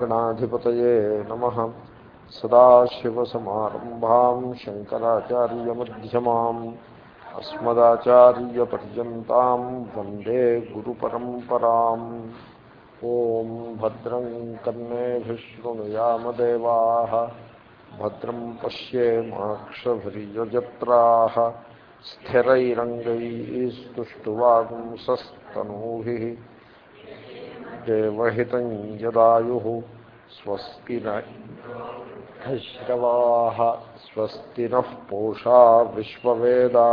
गणाधिपतये नमः। सदाशिवसमारम्भां शङ्कराचार्यमध्यमाम् अस्मदाचार्यपर्यन्तां वंदे गुरुपरम्पराम्। ॐ भद्रं कर्णे विष्णुयामदेवाः భద్రం పశ్యేమాక్షభిర్యజత్రా స్థిరైరంగైస్తువాగుంసస్తనూభి దేవహితం యదాయు స్వస్తి శ్రవా స్వస్తి నః పూషా విశ్వవేదా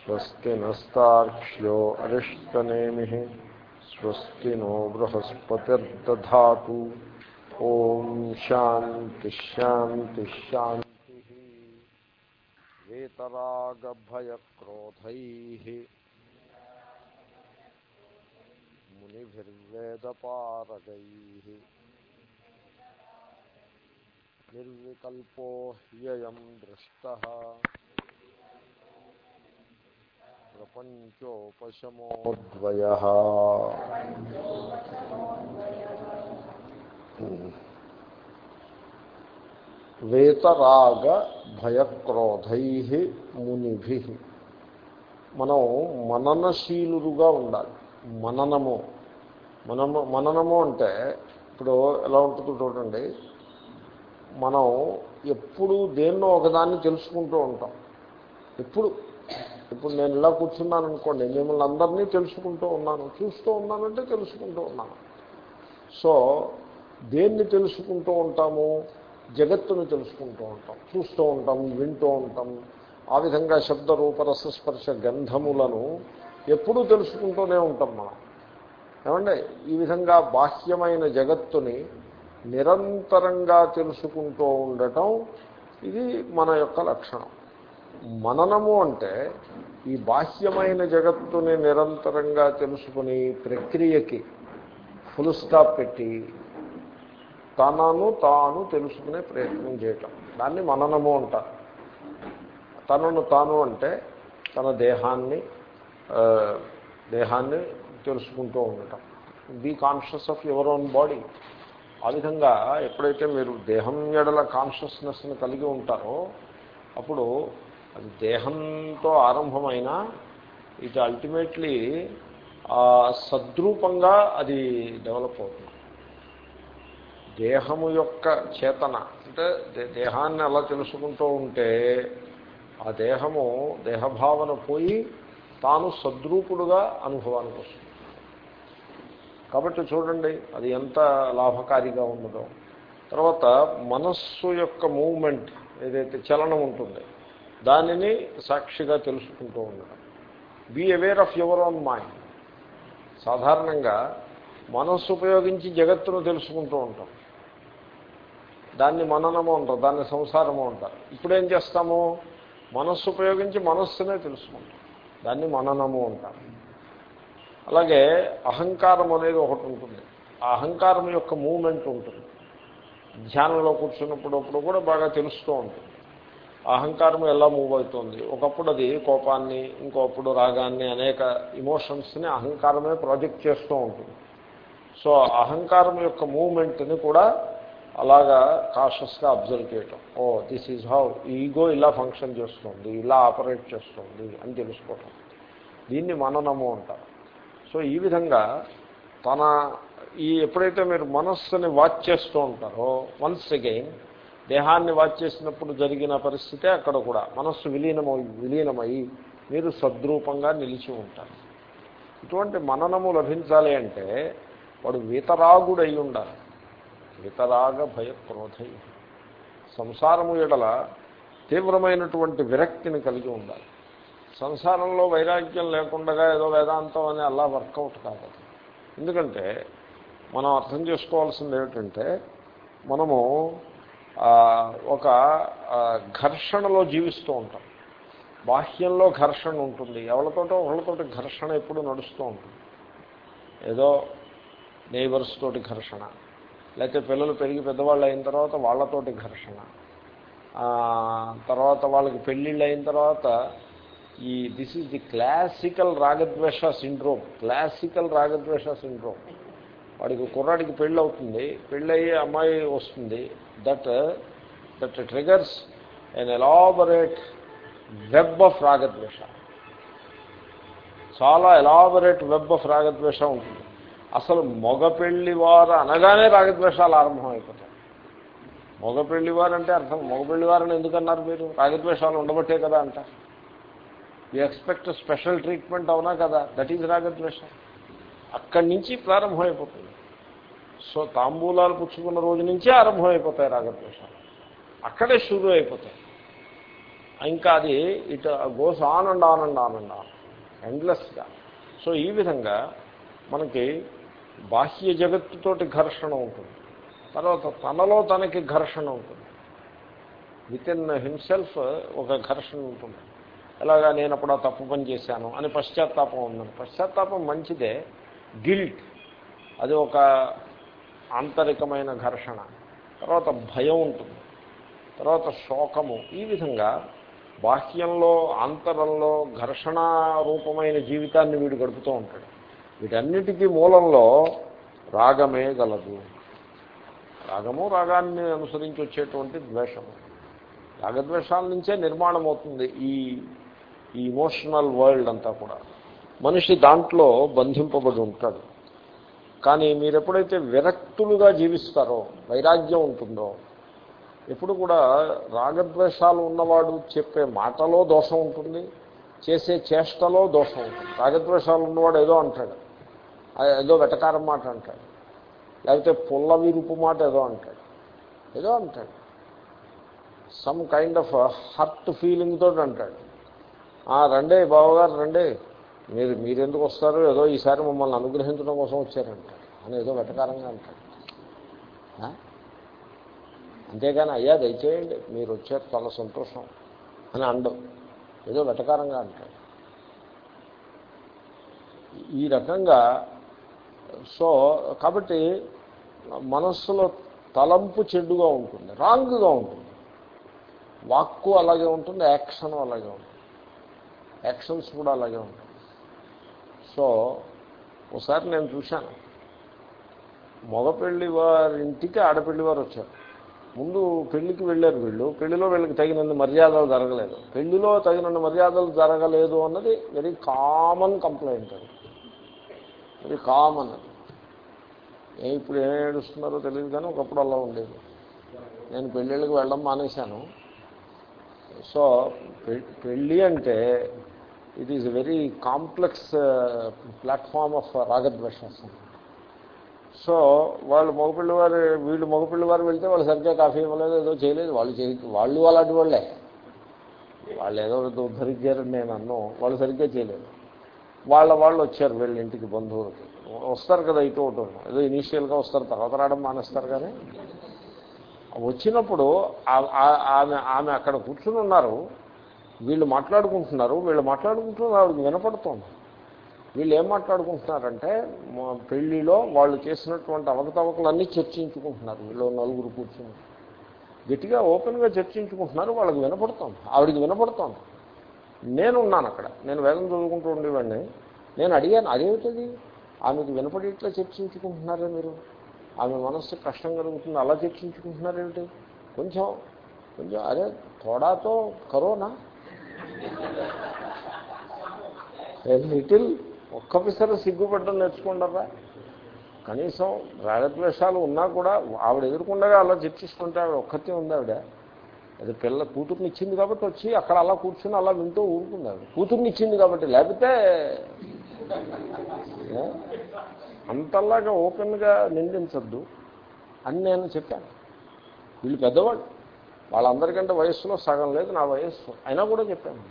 స్వస్తి నస్తాక్ష్యో అరిష్టనేమి స్వస్తి నో బృహస్పతిర్దా ఓం శాంతి శాంతి శాంతి వేతరాగభయక్రోధై మునిభిర్వేదపారగై నిర్వికల్పో హ్యయం దృష్ట ప్రపంచోపశమోద్వయ వేతరాగ భయక్రోధై మునిభి. మనం మననశీలుగా ఉండాలి. మననము. మనము మననము అంటే ఇప్పుడు ఎలా ఉంటుందో చూడండి. మనం ఎప్పుడు దేన్నో ఒకదాన్ని తెలుసుకుంటూ ఉంటాం. ఎప్పుడు. ఇప్పుడు నేను ఇలా కూర్చున్నాను అనుకోండి మిమ్మల్ని అందరినీ తెలుసుకుంటూ ఉన్నాను చూస్తూ ఉన్నానంటే తెలుసుకుంటూ ఉన్నాను. సో దేన్ని తెలుసుకుంటూ ఉంటాము జగత్తును తెలుసుకుంటూ ఉంటాం. చూస్తూ ఉంటాం వింటూ ఉంటాం. ఆ విధంగా శబ్ద రూపరసస్పర్శ గంధములను ఎప్పుడూ తెలుసుకుంటూనే ఉంటాం మనం. ఏమంటే ఈ విధంగా బాహ్యమైన జగత్తుని నిరంతరంగా తెలుసుకుంటూ ఉండటం ఇది మన యొక్క లక్షణం. మననము అంటే ఈ బాహ్యమైన జగత్తుని నిరంతరంగా తెలుసుకుని ప్రక్రియకి ఫుల్ స్టాప్ పెట్టి తనను తాను తెలుసుకునే ప్రయత్నం చేయటం. దాన్ని మననము అంటారు తనను తాను అంటే తన దేహాన్ని దేహాన్ని తెలుసుకుంటూ ఉండటం. Be conscious of your own body ఆ విధంగా ఎప్పుడైతే మీరు దేహం ఎడల కాన్షియస్నెస్ని కలిగి ఉంటారో అప్పుడు అది దేహంతో ఆరంభమైన ఇట్ అల్టిమేట్లీ సద్రూపంగా అది డెవలప్ అవుతుంది. దేహము యొక్క చేతన అంటే దేహాన్ని అలా తెలుసుకుంటూ ఉంటే ఆ దేహము దేహభావన పోయి తాను సద్రూపుడుగా అనుభవానికి వస్తుంది. కాబట్టి చూడండి అది ఎంత లాభకారిగా ఉన్నదో. తర్వాత మనస్సు యొక్క మూమెంట్ ఏదైతే చలనం ఉంటుంది దానిని సాక్షిగా తెలుసుకుంటూ ఉండడం. Be aware of your own mind సాధారణంగా మనస్సు ఉపయోగించి జగత్తును తెలుసుకుంటూ ఉంటాం. దాన్ని మననము అంటారు దాన్ని సంసారము అంటారు. ఇప్పుడేం చేస్తాము? మనస్సు ఉపయోగించి మనస్సునే తెలుసుకుంటాం. దాన్ని మననము అంటారు. అలాగే అహంకారం అనేది ఒకటి ఉంటుంది. ఆ అహంకారం యొక్క మూమెంట్ ఉంటుంది. ధ్యానంలో కూర్చున్నప్పుడప్పుడు కూడా బాగా తెలుస్తూ ఉంటుంది. అహంకారం ఎలా మూవ్ అవుతుంది? ఒకప్పుడు అది కోపాన్ని ఇంకోప్పుడు రాగాన్ని అనేక ఇమోషన్స్ని అహంకారమే ప్రాజెక్ట్ చేస్తూ ఉంటుంది. సో అహంకారం యొక్క మూమెంట్ని కూడా అలాగా కాషస్గా అబ్జర్వ్ చేయటం. Oh this is how ego ఇలా ఫంక్షన్ చేస్తుంది ఇలా ఆపరేట్ చేస్తుంది అని తెలుసుకోవటం. దీన్ని మననము అంటారు. సో ఈ విధంగా తన ఈ ఎప్పుడైతే మీరు మనస్సుని వాచ్ చేస్తూ ఉంటారో వన్స్ అగైన్ దేహాన్ని వాచ్ చేసినప్పుడు జరిగిన పరిస్థితే అక్కడ కూడా మనస్సు విలీనమై విలీనమై మీరు సద్రూపంగా నిలిచి ఉంటారు. ఇటువంటి మననము లభించాలి అంటే వాడు వీతరాగుడై ఉండాలి. వితరాగ భయక్రోధై. సంసారము ఎడల తీవ్రమైనటువంటి విరక్తిని కలిగి ఉండాలి. సంసారంలో వైరాగ్యం లేకుండా ఏదో వేదాంతం అని అలా వర్కౌట్ కాదు. ఎందుకంటే మనం అర్థం చేసుకోవాల్సింది ఏమిటంటే మనము ఒక ఘర్షణలో జీవిస్తూ ఉంటాం. బాహ్యంలో ఘర్షణ ఉంటుంది. ఎవరితోటో ఒకళ్ళతోటి ఘర్షణ ఎప్పుడు నడుస్తూ ఉంటుంది. ఏదో నైబర్స్ తోటి ఘర్షణ. లేకపోతే పిల్లలు పెరిగి పెద్దవాళ్ళు అయిన తర్వాత వాళ్ళతోటి ఘర్షణ. తర్వాత వాళ్ళకి పెళ్ళిళ్ళు అయిన తర్వాత ఈ దిస్ ఈజ్ ది క్లాసికల్ రాగద్వేష సిండ్రోమ్. క్లాసికల్ రాగద్వేష సిండ్రోమ్. వాడికి కుర్రాడికి పెళ్ళి అవుతుంది. పెళ్ళి అయ్యి అమ్మాయి వస్తుంది. That that triggers an elaborate web of రాగద్వేష. చాలా ఎలాబరేట్ వెబ్ ఆఫ్ రాగద్వేష ఉంటుంది. అసలు మగపెళ్ళి వారు అనగానే రాగద్వేషాలు ఆరంభం అయిపోతాయి మగ వారు అంటే అర్థం మగపెళ్ళి వారని ఎందుకన్నారు మీరు? రాగద్వేషాలు ఉండబట్టే కదా అంట. యూ ఎక్స్పెక్ట్ స్పెషల్ ట్రీట్మెంట్ అవునా కదా? దట్ ఈజ్ రాగద్వేషం. అక్కడి నుంచి ప్రారంభమైపోతుంది. సో తాంబూలాలు పుచ్చుకున్న రోజు నుంచే ఆరంభమైపోతాయి రాగద్వేషాలు. అక్కడే షురు అయిపోతాయి. ఇంకా అది it goes on and on and on and on. ఎండ్లెస్గా so ఈ విధంగా మనకి బాహ్య జగత్తుతోటి ఘర్షణ ఉంటుంది. తర్వాత తనలో తనకి ఘర్షణ ఉంటుంది. విత్ ఇన్ హిమ్సెల్ఫ్ ఒక ఘర్షణ ఉంటుంది. ఎలాగా నేను అప్పుడు ఆ తప్పు పని చేశాను అని పశ్చాత్తాపం ఉందని పశ్చాత్తాపం మంచిదే. గిల్ట్ అది ఒక ఆంతరికమైన ఘర్షణ. తర్వాత భయం ఉంటుంది. తర్వాత శోకము. ఈ విధంగా బాహ్యంలో ఆంతరంలో ఘర్షణ రూపమైన జీవితాన్ని వీడు గడుపుతూ ఉంటాడు. వీటన్నిటికీ మూలంలో రాగమే గలదు. రాగము రాగాన్ని అనుసరించి వచ్చేటువంటి ద్వేషము. రాగద్వేషాల నుంచే నిర్మాణం అవుతుంది ఈ ఈ ఇమోషనల్ వరల్డ్ అంతా కూడా. మనిషి దాంట్లో బంధింపబడి ఉంటాడు. కానీ మీరు ఎప్పుడైతే విరక్తులుగా జీవిస్తారో వైరాగ్యం ఉంటుందో ఎప్పుడు కూడా రాగద్వేషాలు ఉన్నవాడు చెప్పే మాటలో దోషం ఉంటుంది చేసే చేష్టలో దోషం ఉంటుంది. రాగద్వేషాలు ఉన్నవాడు ఏదో అంటాడు. ఏదో వెటకారం మాట అంటాడు. లేకపోతే పుల్ల విరుపు మాట ఏదో అంటాడు. ఏదో అంటాడు. Some kind of hurt feeling తోటి అంటాడు. రండే బావగారు రండే. మీరు మీరెందుకు వస్తారు? ఏదో ఈసారి మమ్మల్ని అనుగ్రహించడం కోసం వచ్చారంటాడు. అని ఏదో వెటకారంగా అంటాడు. అంతేగాని అయ్యా దయచేయండి. మీరు వచ్చారు చాలా సంతోషం అని అండం. ఏదో వెటకారంగా అంటాడు. ఈ రకంగా సో కాబట్టి మనస్సులో తలంపు చెడుగా ఉంటుంది రాంగ్గా ఉంటుంది. వాక్కు అలాగే ఉంటుంది యాక్షన్ అలాగే ఉంటుంది. యాక్షన్స్ కూడా అలాగే ఉంటాయి. సో ఒకసారి నేను చూశాను. మగపెళ్ళి వారింటికి ఆడపెళ్ళి వారు వచ్చారు. ముందు పెళ్ళికి వెళ్ళారు వీళ్ళు. పెళ్ళిలో వీళ్ళకి తగినన్ని మర్యాదలు జరగలేదు. పెళ్ళిలో తగినన్ని మర్యాదలు జరగలేదు అన్నది వెరీ కామన్ కంప్లైంట్ అది. అది కామన్ అది. ఇప్పుడు ఏం ఏడుస్తున్నారో తెలియదు కానీ ఒకప్పుడు అలా ఉండేది. నేను పెళ్ళిళ్ళకి వెళ్ళడం మానేశాను. సో పెళ్ళి అంటే it is very complex platform of రాగద్వేషాస్ so వాళ్ళు మగపిల్లి వారు వీళ్ళు మగపిల్లి వారు వెళ్తే వాళ్ళు సరిగ్గా కాఫీ ఇవ్వలేదు ఏదో చేయలేదు. వాళ్ళు చేయ వాళ్ళు అలాంటి వాళ్ళే. వాళ్ళు ఏదో ఉద్ధరించారని నేను అన్ను. వాళ్ళు సరిగ్గా చేయలేదు. వాళ్ళ వాళ్ళు వచ్చారు వీళ్ళ ఇంటికి బంధువులకి వస్తారు కదా ఇటు ఒకటి. ఏదో ఇనీషియల్గా వస్తారు తర్వాత రావడం మానేస్తారు కానీ. వచ్చినప్పుడు ఆమె ఆమె అక్కడ కూర్చుని ఉన్నారు. వీళ్ళు మాట్లాడుకుంటున్నారు. వీళ్ళు మాట్లాడుకుంటున్నారు ఆవిడకి వినపడుతోంది. వీళ్ళు ఏం మాట్లాడుకుంటున్నారంటే పెళ్ళిలో వాళ్ళు చేసినటువంటి అవకతవకలన్నీ చర్చించుకుంటున్నారు. వీళ్ళు నలుగురు కూర్చుని. గట్టిగా ఓపెన్గా చర్చించుకుంటున్నారు. వాళ్ళకి వినపడుతోంది. ఆవిడికి వినపడుతోంది. నేనున్నాను అక్కడ. నేను వేదం చదువుకుంటూ ఉండేవాడిని. నేను అడిగాను అదేమిటది? ఆమెకు వినపడేట్లా చర్చించుకుంటున్నారా మీరు? ఆమె మనస్సు కష్టం కలుగుతుంది అలా చర్చించుకుంటున్నారేమిటి కొంచెం కొంచెం అరే తోడాతో కరోనా. లిటిల్ ఒక్క పిసర సిగ్గుపడ్డం నేర్చుకుంటారా? కనీసం రాగద్వేషాలు ఉన్నా కూడా ఆవిడ ఎదుర్కొండగా అలా చర్చిస్తుంటే ఆవిడ ఒక్కతే ఉంది ఆవిడ. అది పిల్ల కూతుర్నిచ్చింది కాబట్టి వచ్చి అక్కడ అలా కూర్చుని అలా వింటూ ఊరుకుంది అది కూతుర్నిచ్చింది కాబట్టి లేకపోతే అంతలాగా ఓపెన్గా నిందించద్దు అని నేను చెప్పాను. వీళ్ళు పెద్దవాళ్ళు. వాళ్ళందరికంటే వయస్సులో సగం లేదు నా వయస్సు. అయినా కూడా చెప్పాను.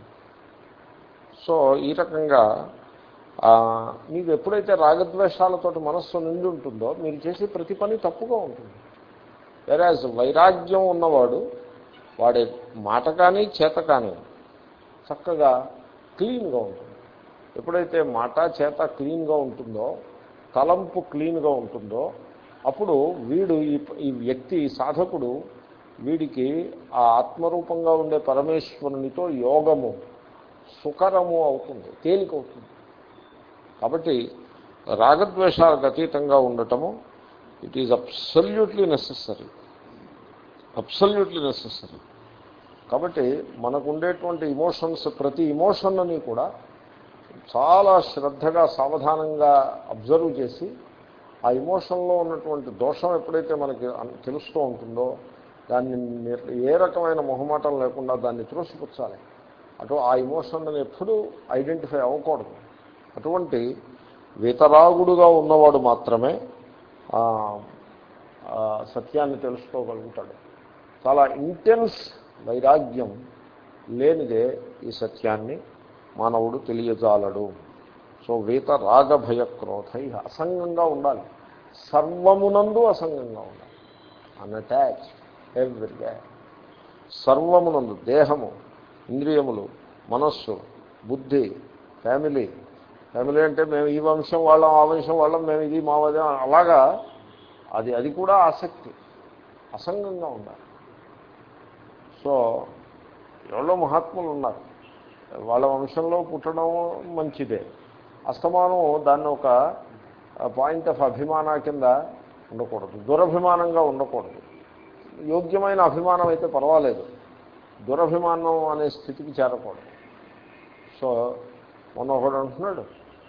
సో ఈ రకంగా మీకు ఎప్పుడైతే రాగద్వేషాలతో మనస్సు నిండి ఉంటుందో మీరు చేసే ప్రతి పని తప్పుగా ఉంటుంది. వేరే వైరాగ్యం ఉన్నవాడు వాడి మాట కానీ చేత కానీ చక్కగా క్లీన్గా ఉంటుంది. ఎప్పుడైతే మాట చేత క్లీన్గా ఉంటుందో తలంపు క్లీన్గా ఉంటుందో అప్పుడు వీడు ఈ వ్యక్తి సాధకుడు వీడికి ఆ ఆత్మరూపంగా ఉండే పరమేశ్వరునితో యోగము సుకరము అవుతుంది తేలికవుతుంది కాబట్టి రాగద్వేషాలకు అతీతంగా ఉండటము it is absolutely necessary absolutely necessary కాబట్టి మనకు ఉండేటువంటి ఇమోషన్స్ ప్రతి ఇమోషన్ని కూడా చాలా శ్రద్ధగా సావధానంగా అబ్జర్వ్ చేసి ఆ ఇమోషన్లో ఉన్నటువంటి దోషం ఎప్పుడైతే మనకి తెలుస్తూ ఉంటుందో దాన్ని ఏ రకమైన మొహమాటం లేకుండా దాన్ని త్రోసిపుచ్చాలి. అటు ఆ ఇమోషన్ ఎప్పుడూ ఐడెంటిఫై అవ్వకూడదు. అటువంటి వితరాగుడుగా ఉన్నవాడు మాత్రమే సత్యాన్ని తెలుసుకోగలుగుతాడు. చాలా ఇంటెన్స్ వైరాగ్యం లేనిదే ఈ సత్యాన్ని మానవుడు తెలియజాలడు. సో వీత రాగ అసంగంగా ఉండాలి. సర్వమునందు అసంగంగా ఉండాలి. అన్అటాచ్ ఎవ్రీగా సర్వమునందు దేహము ఇంద్రియములు మనస్సు బుద్ధి ఫ్యామిలీ ఫ్యామిలీ అంటే మేము ఈ వంశం వాళ్ళం ఆ వంశం వాళ్ళం మేము ఇది మావదే అలాగా. అది అది కూడా ఆసక్తి. అసంగంగా ఉండాలి. సో ఎవరో మహాత్ములు ఉన్నారు. వాళ్ళ వంశంలో పుట్టడం మంచిదే. అస్తమానం దాన్ని ఒక పాయింట్ ఆఫ్ అభిమాన కింద ఉండకూడదు. దురభిమానంగా ఉండకూడదు. యోగ్యమైన అభిమానం అయితే పర్వాలేదు. దురభిమానం అనే స్థితికి చేరకూడదు. సో మొన్న ఒకడు అంటున్నాడు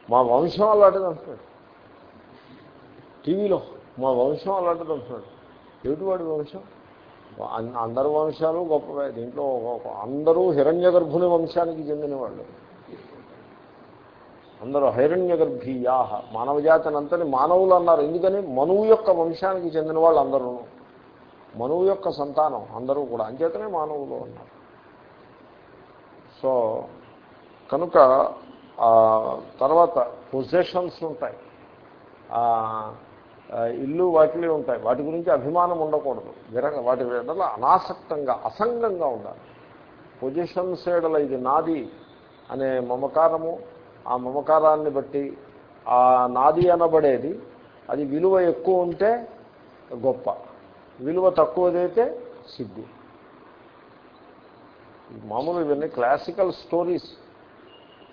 మా వంశం అలాంటిది అంటున్నాడు. టీవీలో మా వంశం అలాంటిది అంటున్నాడు. ఏమిటి వాడి వంశం? అందరు వంశాలు గొప్పవే. దీంట్లో అందరూ హిరణ్య గర్భుని వంశానికి చెందిన వాళ్ళు అందరూ హైరణ్య గర్భీయాహ మానవజాతిని అంతని మానవులు అన్నారు. ఎందుకని? మనువు యొక్క వంశానికి చెందిన వాళ్ళు అందరూ. మనువు యొక్క సంతానం అందరూ కూడా. అంచేతనే మానవులు అన్నారు. సో కనుక తర్వాత పొజిషన్స్ ఉంటాయి. ఇల్లు వాటిలో ఉంటాయి. వాటి గురించి అభిమానం ఉండకూడదు. విరగ వాటి ఎడల అనాసక్తంగా అసంగంగా ఉండాలి. పొజిషన్ సేడల ఇది నాది అనే మమకారము. ఆ మమకారాన్ని బట్టి ఆ నాది అనబడేది. అది విలువ ఎక్కువ ఉంటే గొప్ప. విలువ తక్కువదైతే సిగ్గు. మామూలు ఇవన్నీ క్లాసికల్ స్టోరీస్.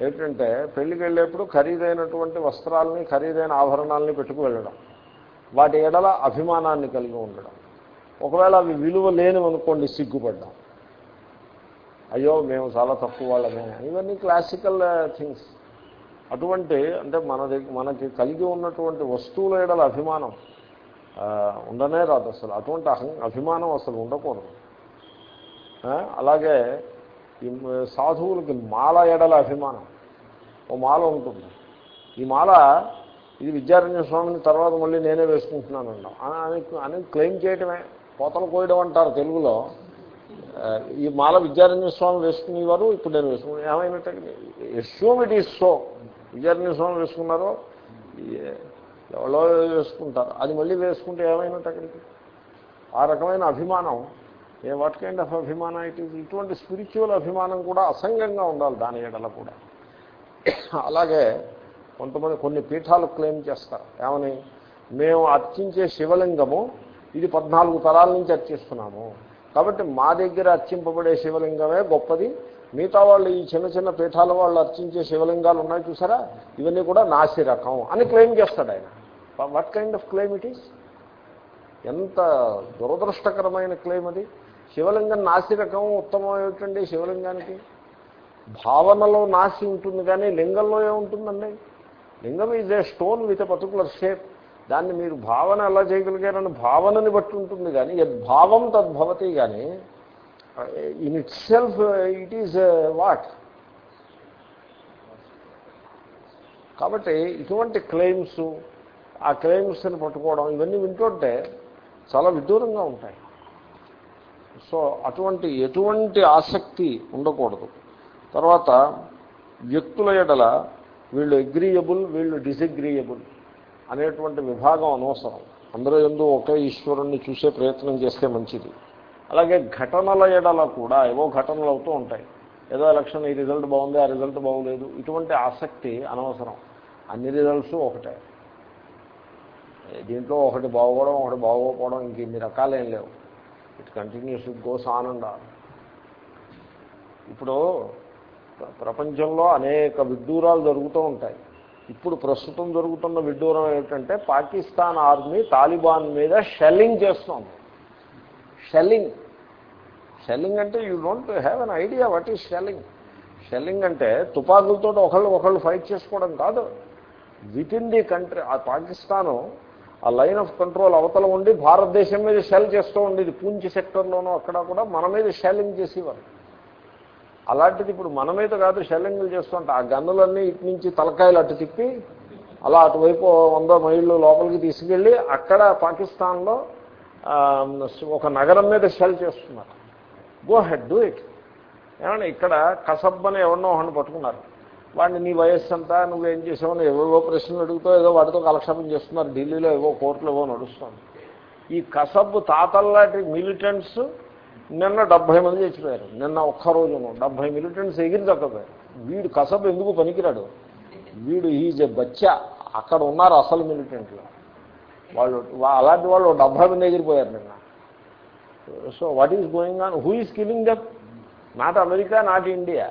ఏంటంటే పెళ్ళికి వెళ్ళేప్పుడు ఖరీదైనటువంటి వస్త్రాలని ఖరీదైన ఆభరణాలని పెట్టుకు వెళ్ళడం వాటి ఎడల అభిమానాన్ని కలిగి ఉండడం. ఒకవేళ అవి విలువ లేనివనుకోండి సిగ్గుపడ్డాం. అయ్యో మేము చాలా తక్కువ వాళ్ళమే. ఇవన్నీ క్లాసికల్ థింగ్స్ uh, అటువంటి అంటే మన మనకి కలిగి ఉన్నటువంటి వస్తువుల ఎడల అభిమానం uh, ఉండనే రాదు అసలు. అటువంటి అహం అభిమానం అసలు ఉండకూడదు. అలాగే ఈ సాధువులకి మాల ఎడల అభిమానం. ఓ మాల ఉంటుంది. ఈ మాల ఇది విద్యారణ్య స్వామిని తర్వాత మళ్ళీ నేనే వేసుకుంటున్నాను అని అని క్లెయిమ్ చేయడమే కోతలు కోయడం అంటారు తెలుగులో. ఈ మాల విద్యారణ్య స్వామి వేసుకునేవారు ఇప్పుడు నేను వేసుకున్నాను. ఏమైనట్టు assume it is so Vidyaranya Swami వేసుకున్నారో ఎవరో వేసుకుంటారు. అది మళ్ళీ వేసుకుంటే ఏమైనట్టు అక్కడికి? ఆ రకమైన అభిమానం ఏ వాట్ కైండ్ ఆఫ్ అభిమానం ఇట్ ఈజ్ ఇటువంటి స్పిరిచువల్ అభిమానం కూడా అసంగంగా ఉండాలి దాని ఎడల కూడా. అలాగే కొంతమంది కొన్ని పీఠాలు క్లెయిమ్ చేస్తారు. ఏమని? మేము అర్చించే శివలింగము ఇది పద్నాలుగు తరాల నుంచి అర్చిస్తున్నాము. కాబట్టి మా దగ్గర అర్చింపబడే శివలింగమే గొప్పది. మిగతా వాళ్ళు ఈ చిన్న చిన్న పీఠాల వాళ్ళు అర్చించే శివలింగాలు ఉన్నాయి చూసారా? ఇవన్నీ కూడా నాసి రకం అని క్లెయిమ్ చేస్తాడు ఆయన. What kind of claim it is ఎంత దురదృష్టకరమైన క్లెయిమ్ అది. శివలింగం నాసి రకం ఉత్తమం ఏమిటండి శివలింగానికి? భావనలో నాసి ఉంటుంది కానీ లింగంలో ఏముంటుందండి? Lingam is a stone with a particular shape దాన్ని మీరు భావన ఎలా చేయగలిగారని భావనని బట్టి ఉంటుంది కానీ యద్భావం తద్భవతి కానీ in itself it is what కాబట్టి ఇటువంటి క్లెయిమ్స్ ఆ క్లెయిమ్స్ని పట్టుకోవడం ఇవన్నీ వింటుంటే చాలా విదూరంగా ఉంటాయి. సో అటువంటి ఎటువంటి ఆసక్తి ఉండకూడదు. తర్వాత వ్యక్తుల ఎడల వీళ్ళు అగ్రియబుల్ వీళ్ళు డిసగ్రియబుల్ అనేటువంటి విభాగం అనవసరం. అందరూ ఎందు ఒకే ఈశ్వరుణ్ణి చూసే ప్రయత్నం చేస్తే మంచిది. అలాగే ఘటనల ఎడల కూడా ఏవో ఘటనలు అవుతూ ఉంటాయి. ఏదో ఎలక్షన్ ఈ రిజల్ట్ బాగుంది ఆ రిజల్ట్ బాగోలేదు. ఇటువంటి ఆసక్తి అనవసరం. అన్ని రిజల్ట్స్ ఒకటే. దీంట్లో ఒకటి బాగోవడం ఒకటి బాగోకపోవడం ఇంక ఇన్ని రకాలేం లేవు. ఇట్ కంటిన్యూస్ ఇట్ గోస్ ఆనందాలు ఇప్పుడు ప్రపంచంలో అనేక విడ్డూరాలు జరుగుతూ ఉంటాయి. ఇప్పుడు ప్రస్తుతం జరుగుతున్న విడ్డూరం ఏమిటంటే పాకిస్తాన్ ఆర్మీ తాలిబాన్ మీద షెల్లింగ్ చేస్తోంది. షెల్లింగ్. షెల్లింగ్ అంటే you don't have an idea what is shelling shelling అంటే తుపాకులతో ఒకళ్ళు ఒకళ్ళు ఫైట్ చేసుకోవడం కాదు. విత్ ఇన్ ది కంట్రీ ఆ పాకిస్తాను ఆ లైన్ ఆఫ్ కంట్రోల్ అవతల ఉండి భారతదేశం మీద షెల్ చేస్తూ ఉండేది పూంచి సెక్టర్లోనూ అక్కడ కూడా మన మీద షెల్లింగ్ చేసేవారు. అలాంటిది ఇప్పుడు మన మీద కాదు షెల్లింగ్లు చేస్తుంటే ఆ గన్నులన్నీ ఇటు నుంచి తలకాయలు అటు తిప్పి అలా అటువైపు వంద మైళ్ళు లోపలికి తీసుకెళ్ళి అక్కడ పాకిస్తాన్లో ఒక నగరం మీద షెల్ చేస్తున్నారు. గో హెడ్ డూ ఇట్ ఏమన్నా ఇక్కడ కసబ్ అని ఎవరినో ఒకరిని పట్టుకున్నారు. వాడిని నీ వయస్సు అంతా నువ్వేం చేసావని ఏవేవో ప్రశ్నలు అడుగుతూ ఏదో వాటితో కాలక్షేపం చేస్తున్నారు. ఢిల్లీలో ఏవో కోర్టులు ఏవో నడుస్తుంది. ఈ కసబ్ తాతల్లాంటి మిలిటెంట్స్ నిన్న డెబ్భై మంది చచ్చిపోయారు నిన్న ఒక్క రోజును డెబ్భై మిలిటెంట్స్ ఎగిరి తగ్గపోయారు వీడు కసబ్ ఎందుకు పనికిరాడు? వీడు ఈజ్ ఎ బచ్చ. అక్కడ ఉన్నారు అసలు మిలిటెంట్లు. వాళ్ళు అలాంటి వాళ్ళు డెబ్భై మంది ఎగిరిపోయారు నిన్న. So what is going on? Who is killing them? Not America not India.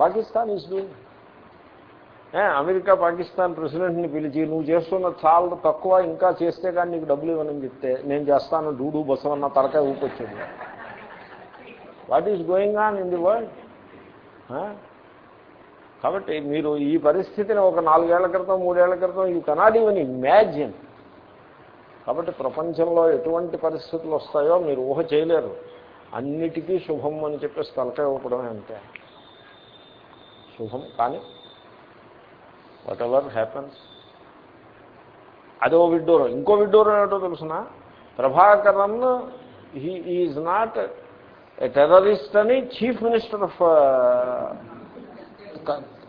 Pakistan is doing. America Pakistan ప్రెసిడెంట్ని పిలిచి నువ్వు చేస్తున్న చాలా తక్కువ ఇంకా చేస్తే కానీ నీకు డబ్బులు ఇవ్వనని చెప్తే నేను చేస్తాను డూడు బసవన్న తలకాయ ఊపొచ్చింది. What is going on in the world? కాబట్టి మీరు ఈ పరిస్థితిని ఒక నాలుగేళ్ళ క్రితం మూడేళ్ళ క్రితం యూ కెనాట్ ఈవెన్ ఇమాజిన్. కాబట్టి ప్రపంచంలో ఎటువంటి పరిస్థితులు వస్తాయో మీరు ఊహ చేయలేరు. అన్నిటికీ శుభం అని చెప్పేసి తలకాయ ఇవ్వడమే అంతే. శుభం కానీ వాట్ ఎవర్ హ్యాపన్స్ అదో విడ్డూరం. ఇంకో విడ్డూరం ఏమిటో తెలుసిన? Prabhakaran he is not terrorist అని chief minister of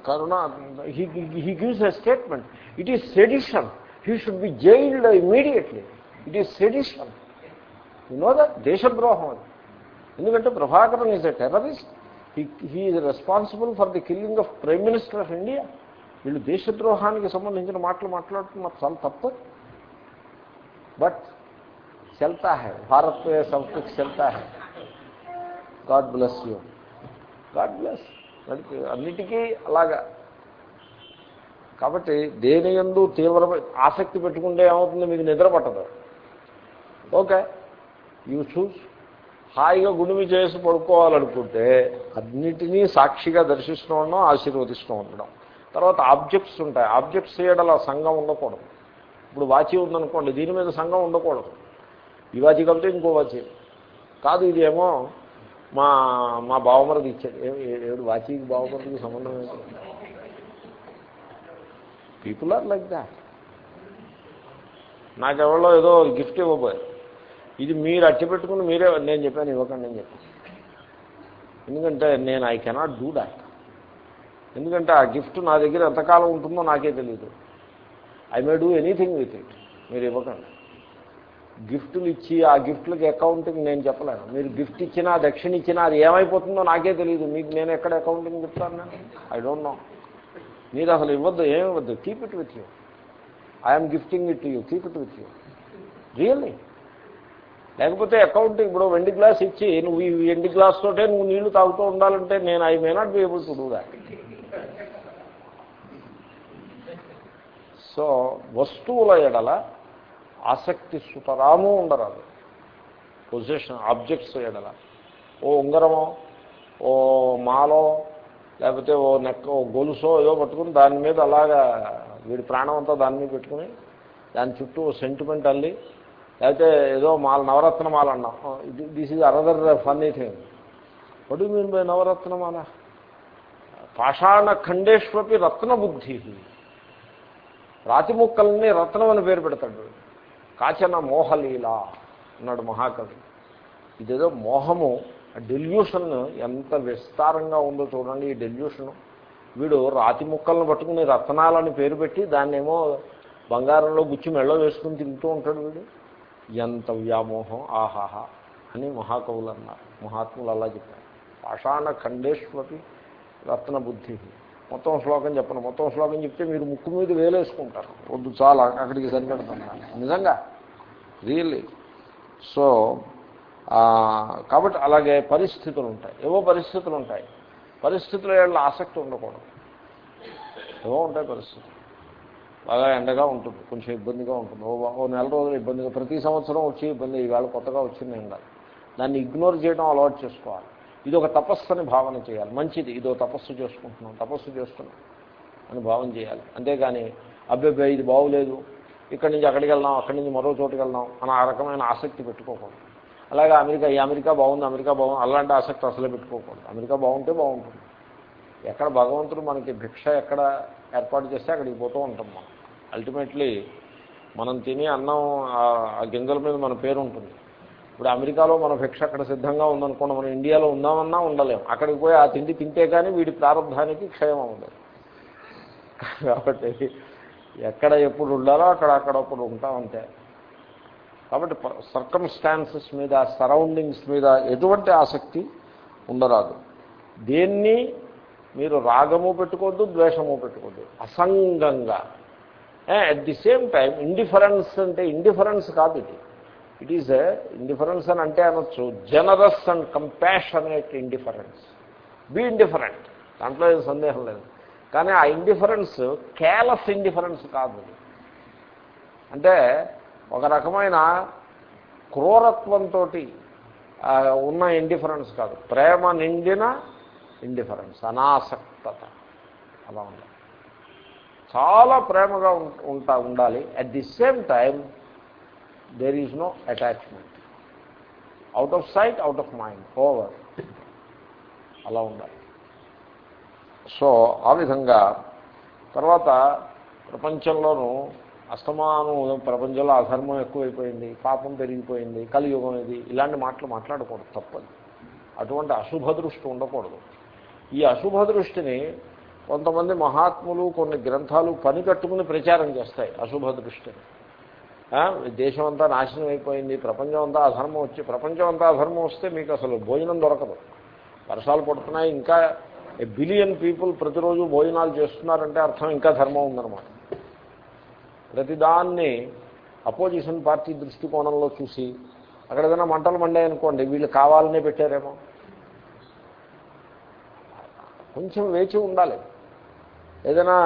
Karuna he gives a statement it is sedition he should be jailed immediately it is sedition you know that దేశద్రోహం అది ఎందుకంటే Prabhakaran is a terrorist he is responsible for the killing of prime minister of India వీళ్ళు దేశద్రోహానికి సంబంధించిన మాటలు మాట్లాడుతున్నారు చాలా తప్పు. బట్ చల్తా హై భారత్ సబ్ చల్తా high god bless you god bless నడిపి అన్నిటికీ అలాగా. కాబట్టి దేని ఎందు తీవ్రమైన ఆసక్తి పెట్టుకుంటే ఏమవుతుంది? మీకు నిద్ర పట్టదు. ఓకే. యూ చూస్ హాయిగా గుడిమి చేసి పడుకోవాలనుకుంటే అన్నిటినీ సాక్షిగా దర్శిస్తూ ఉండడం ఆశీర్వదిస్తూ ఉండడం. తర్వాత ఆబ్జెక్ట్స్ ఉంటాయి. ఆబ్జెక్ట్స్ చేయడం సంఘం ఉండకూడదు. ఇప్పుడు వాచి ఉందనుకోండి దీని మీద సంఘం ఉండకూడదు. ఈ వాచి కాబట్టి ఇంకో వాచి. కాదు ఇదేమో మా మా బావమరది ఇచ్చాడు ఏడు వాచీకి బావమరదికి సంబంధం ఏంటి? పీపుల్ ఆర్ లైక్ దాట్ నాకెవరో ఏదో గిఫ్ట్ ఇవ్వబోయారు. ఇది మీరు అట్టి పెట్టుకుని మీరే నేను చెప్పాను ఇవ్వకండి నేను చెప్పాను ఎందుకంటే నేను ఐ కెనాట్ డూ దాట్ ఎందుకంటే ఆ గిఫ్ట్ నా దగ్గర ఎంతకాలం ఉంటుందో నాకే తెలియదు I may do anything with it మీరు ఇవ్వకండి. గిఫ్ట్లు ఇచ్చి ఆ గిఫ్ట్లకి అకౌంటింగ్ నేను చెప్పలేను. మీరు గిఫ్ట్ ఇచ్చినా దక్షిణ ఇచ్చినా అది ఏమైపోతుందో నాకే తెలియదు మీకు నేను ఎక్కడ అకౌంటింగ్ చెప్తాను? నేను ఐ డోంట్ నో మీరు అసలు ఇవ్వద్దు ఏమి ఇవ్వద్దు. Keep it with you I'm gifting it you keep it with you really లేకపోతే అకౌంటింగ్ ఇప్పుడు వెండి గ్లాస్ ఇచ్చి నువ్వు ఈ వెండి గ్లాస్ తోటే నువ్వు నీళ్ళు తాగుతూ ఉండాలంటే నేను I may not be able to do that so వస్తువుల ఎడల ఆసక్తి సుతరాము ఉండరాదు. పొజిషన్ ఆబ్జెక్ట్స్ ఎడల. ఓ ఉంగరమో ఓ మాలో లేకపోతే ఓ నెక్క ఓ గొలుసో ఏదో పట్టుకుని దాని మీద అలాగా వీడి ప్రాణం అంతా దాని మీద పెట్టుకుని దాని చుట్టూ సెంటిమెంట్ అల్లి లేకపోతే ఏదో మాల నవరత్న మాల అన్నాం. This is another funny thing what mean by నవరత్నమాల పాషాణ ఖండేష్వపి రత్నబుద్ధి రాతి ముక్కల్ని రత్నం అని పేరు పెడతాడు కాచన మోహలీల అన్నాడు మహాకవి. ఇదేదో మోహము డెల్యూషన్ ఎంత విస్తారంగా ఉందో చూడండి ఈ డెల్యూషను వీడు రాతి ముక్కలను పట్టుకుని రత్నాలని పేరు పెట్టి దాన్నేమో బంగారంలో గుచ్చి మెళ్ళ వేసుకుని తింటూ ఉంటాడు వీడు. ఎంత వ్యామోహం ఆహాహా అని మహాకవులు అన్నారు. మహాత్ములు అలా చెప్పారు. పాషాణ ఖండేశ్వరి రత్న బుద్ధి మొత్తం శ్లోకం చెప్పను. మొత్తం శ్లోకం చెప్తే మీరు ముక్కు మీద వేలేసుకుంటారు. వద్దు చాలా అక్కడికి సరిపెడుతున్నారు నిజంగా? రియల్లీ సో కాబట్టి అలాగే పరిస్థితులు ఉంటాయి. ఏవో పరిస్థితులు ఉంటాయి. పరిస్థితుల ఏళ్ళ ఆసక్తి ఉండకూడదు. ఏవో ఉంటాయి పరిస్థితులు. బాగా ఎండగా ఉంటుంది. కొంచెం ఇబ్బందిగా ఉంటుంది. ఓ ఓ నెల రోజులు ఇబ్బందిగా ప్రతి సంవత్సరం వచ్చి ఇబ్బంది. ఈవేళ కొత్తగా వచ్చింది ఎండ. దాన్ని ఇగ్నోర్ చేయడం అలవాటు చేసుకోవాలి. ఇది ఒక తపస్సు అని భావన చేయాలి. మంచిది. ఇదో తపస్సు చేసుకుంటున్నాం. తపస్సు చేస్తున్నాం అని భావన చేయాలి. అంతేగాని అబ్బాయి ఇది బాగులేదు. ఇక్కడి నుంచి అక్కడికి వెళ్దాం అక్కడి నుంచి మరో చోటుకి వెళ్దాం అని ఆ రకమైన ఆసక్తి పెట్టుకోకూడదు. అలాగే అమెరికా ఈ అమెరికా బాగుంది అమెరికా బాగుంది అలాంటి ఆసక్తి అసలే పెట్టుకోకూడదు. అమెరికా బాగుంటే బాగుంటుంది. ఎక్కడ భగవంతుడు మనకి భిక్ష ఎక్కడ ఏర్పాటు చేస్తే అక్కడికి పోతూ ఉంటాం మనం. అల్టిమేట్లీ మనం తిని అన్నం ఆ గింజల మీద మన పేరు ఉంటుంది ఇప్పుడు అమెరికాలో మన భిక్ష అక్కడ సిద్ధంగా ఉందనుకోండి మనం ఇండియాలో ఉందామన్నా ఉండలేం. అక్కడికి పోయి ఆ తిండి తింటే కానీ వీడి ప్రారంభానికి క్షయం ఉండదు కాబట్టి ఎక్కడ ఎప్పుడు ఉండాలో అక్కడ అక్కడప్పుడు ఉంటాం అంతే. కాబట్టి సర్కమ్స్టాన్సెస్ మీద సరౌండింగ్స్ మీద ఎటువంటి ఆసక్తి ఉండరాదు. దేన్ని మీరు రాగము పెట్టుకోవద్దు ద్వేషము పెట్టుకోవద్దు. అసంగంగా. At the same time indifference అంటే ఇండిఫరెన్స్ కాదు ఇది. ఇట్ ఈజ్ ఇండిఫరెన్స్ అని అంటే అనొచ్చు. Generous and compassionate indifference be indifferent దాంట్లో ఏం సందేహం లేదు. కానీ ఆ ఇండిఫరెన్స్ కేలస్ ఇండిఫరెన్స్ కాదు. అంటే ఒక రకమైన క్రూరత్వంతో ఉన్న ఇండిఫరెన్స్ కాదు. ప్రేమ నిండిన ఇండిఫరెన్స్ అనాసక్తత. అలా ఉండాలి. చాలా ప్రేమగా ఉంటా ఉండాలి. At the same time there is no attachment out of sight out of mind over అలా ఉండాలి. సో ఆ విధంగా తర్వాత ప్రపంచంలోనూ అస్తమానం ప్రపంచంలో అధర్మం ఎక్కువైపోయింది పాపం పెరిగిపోయింది కలియుగం ఇది ఇలాంటి మాటలు మాట్లాడకూడదు తప్పదు. అటువంటి అశుభ దృష్టి ఉండకూడదు. ఈ అశుభ దృష్టిని కొంతమంది మహాత్ములు కొన్ని గ్రంథాలు పని కట్టుకుని ప్రచారం చేస్తాయి అశుభ దృష్టిని. దేశం అంతా నాశనం అయిపోయింది ప్రపంచం అంతా అధర్మం వచ్చి ప్రపంచం అంతా అధర్మం వస్తే మీకు అసలు భోజనం దొరకదు. వర్షాలు పడుతున్నాయి ఇంకా బిలియన్ పీపుల్ ప్రతిరోజు భోజనాలు చేస్తున్నారంటే అర్థం ఇంకా ధర్మం ఉందన్నమాట. ప్రతిదాన్ని అపోజిషన్ పార్టీ దృష్టికోణంలో చూసి అక్కడ ఏదైనా మంటలు మండాయనుకోండి వీళ్ళు కావాలనే పెట్టారేమో. కొంచెం వేచి ఉండాలి. ఏదైనా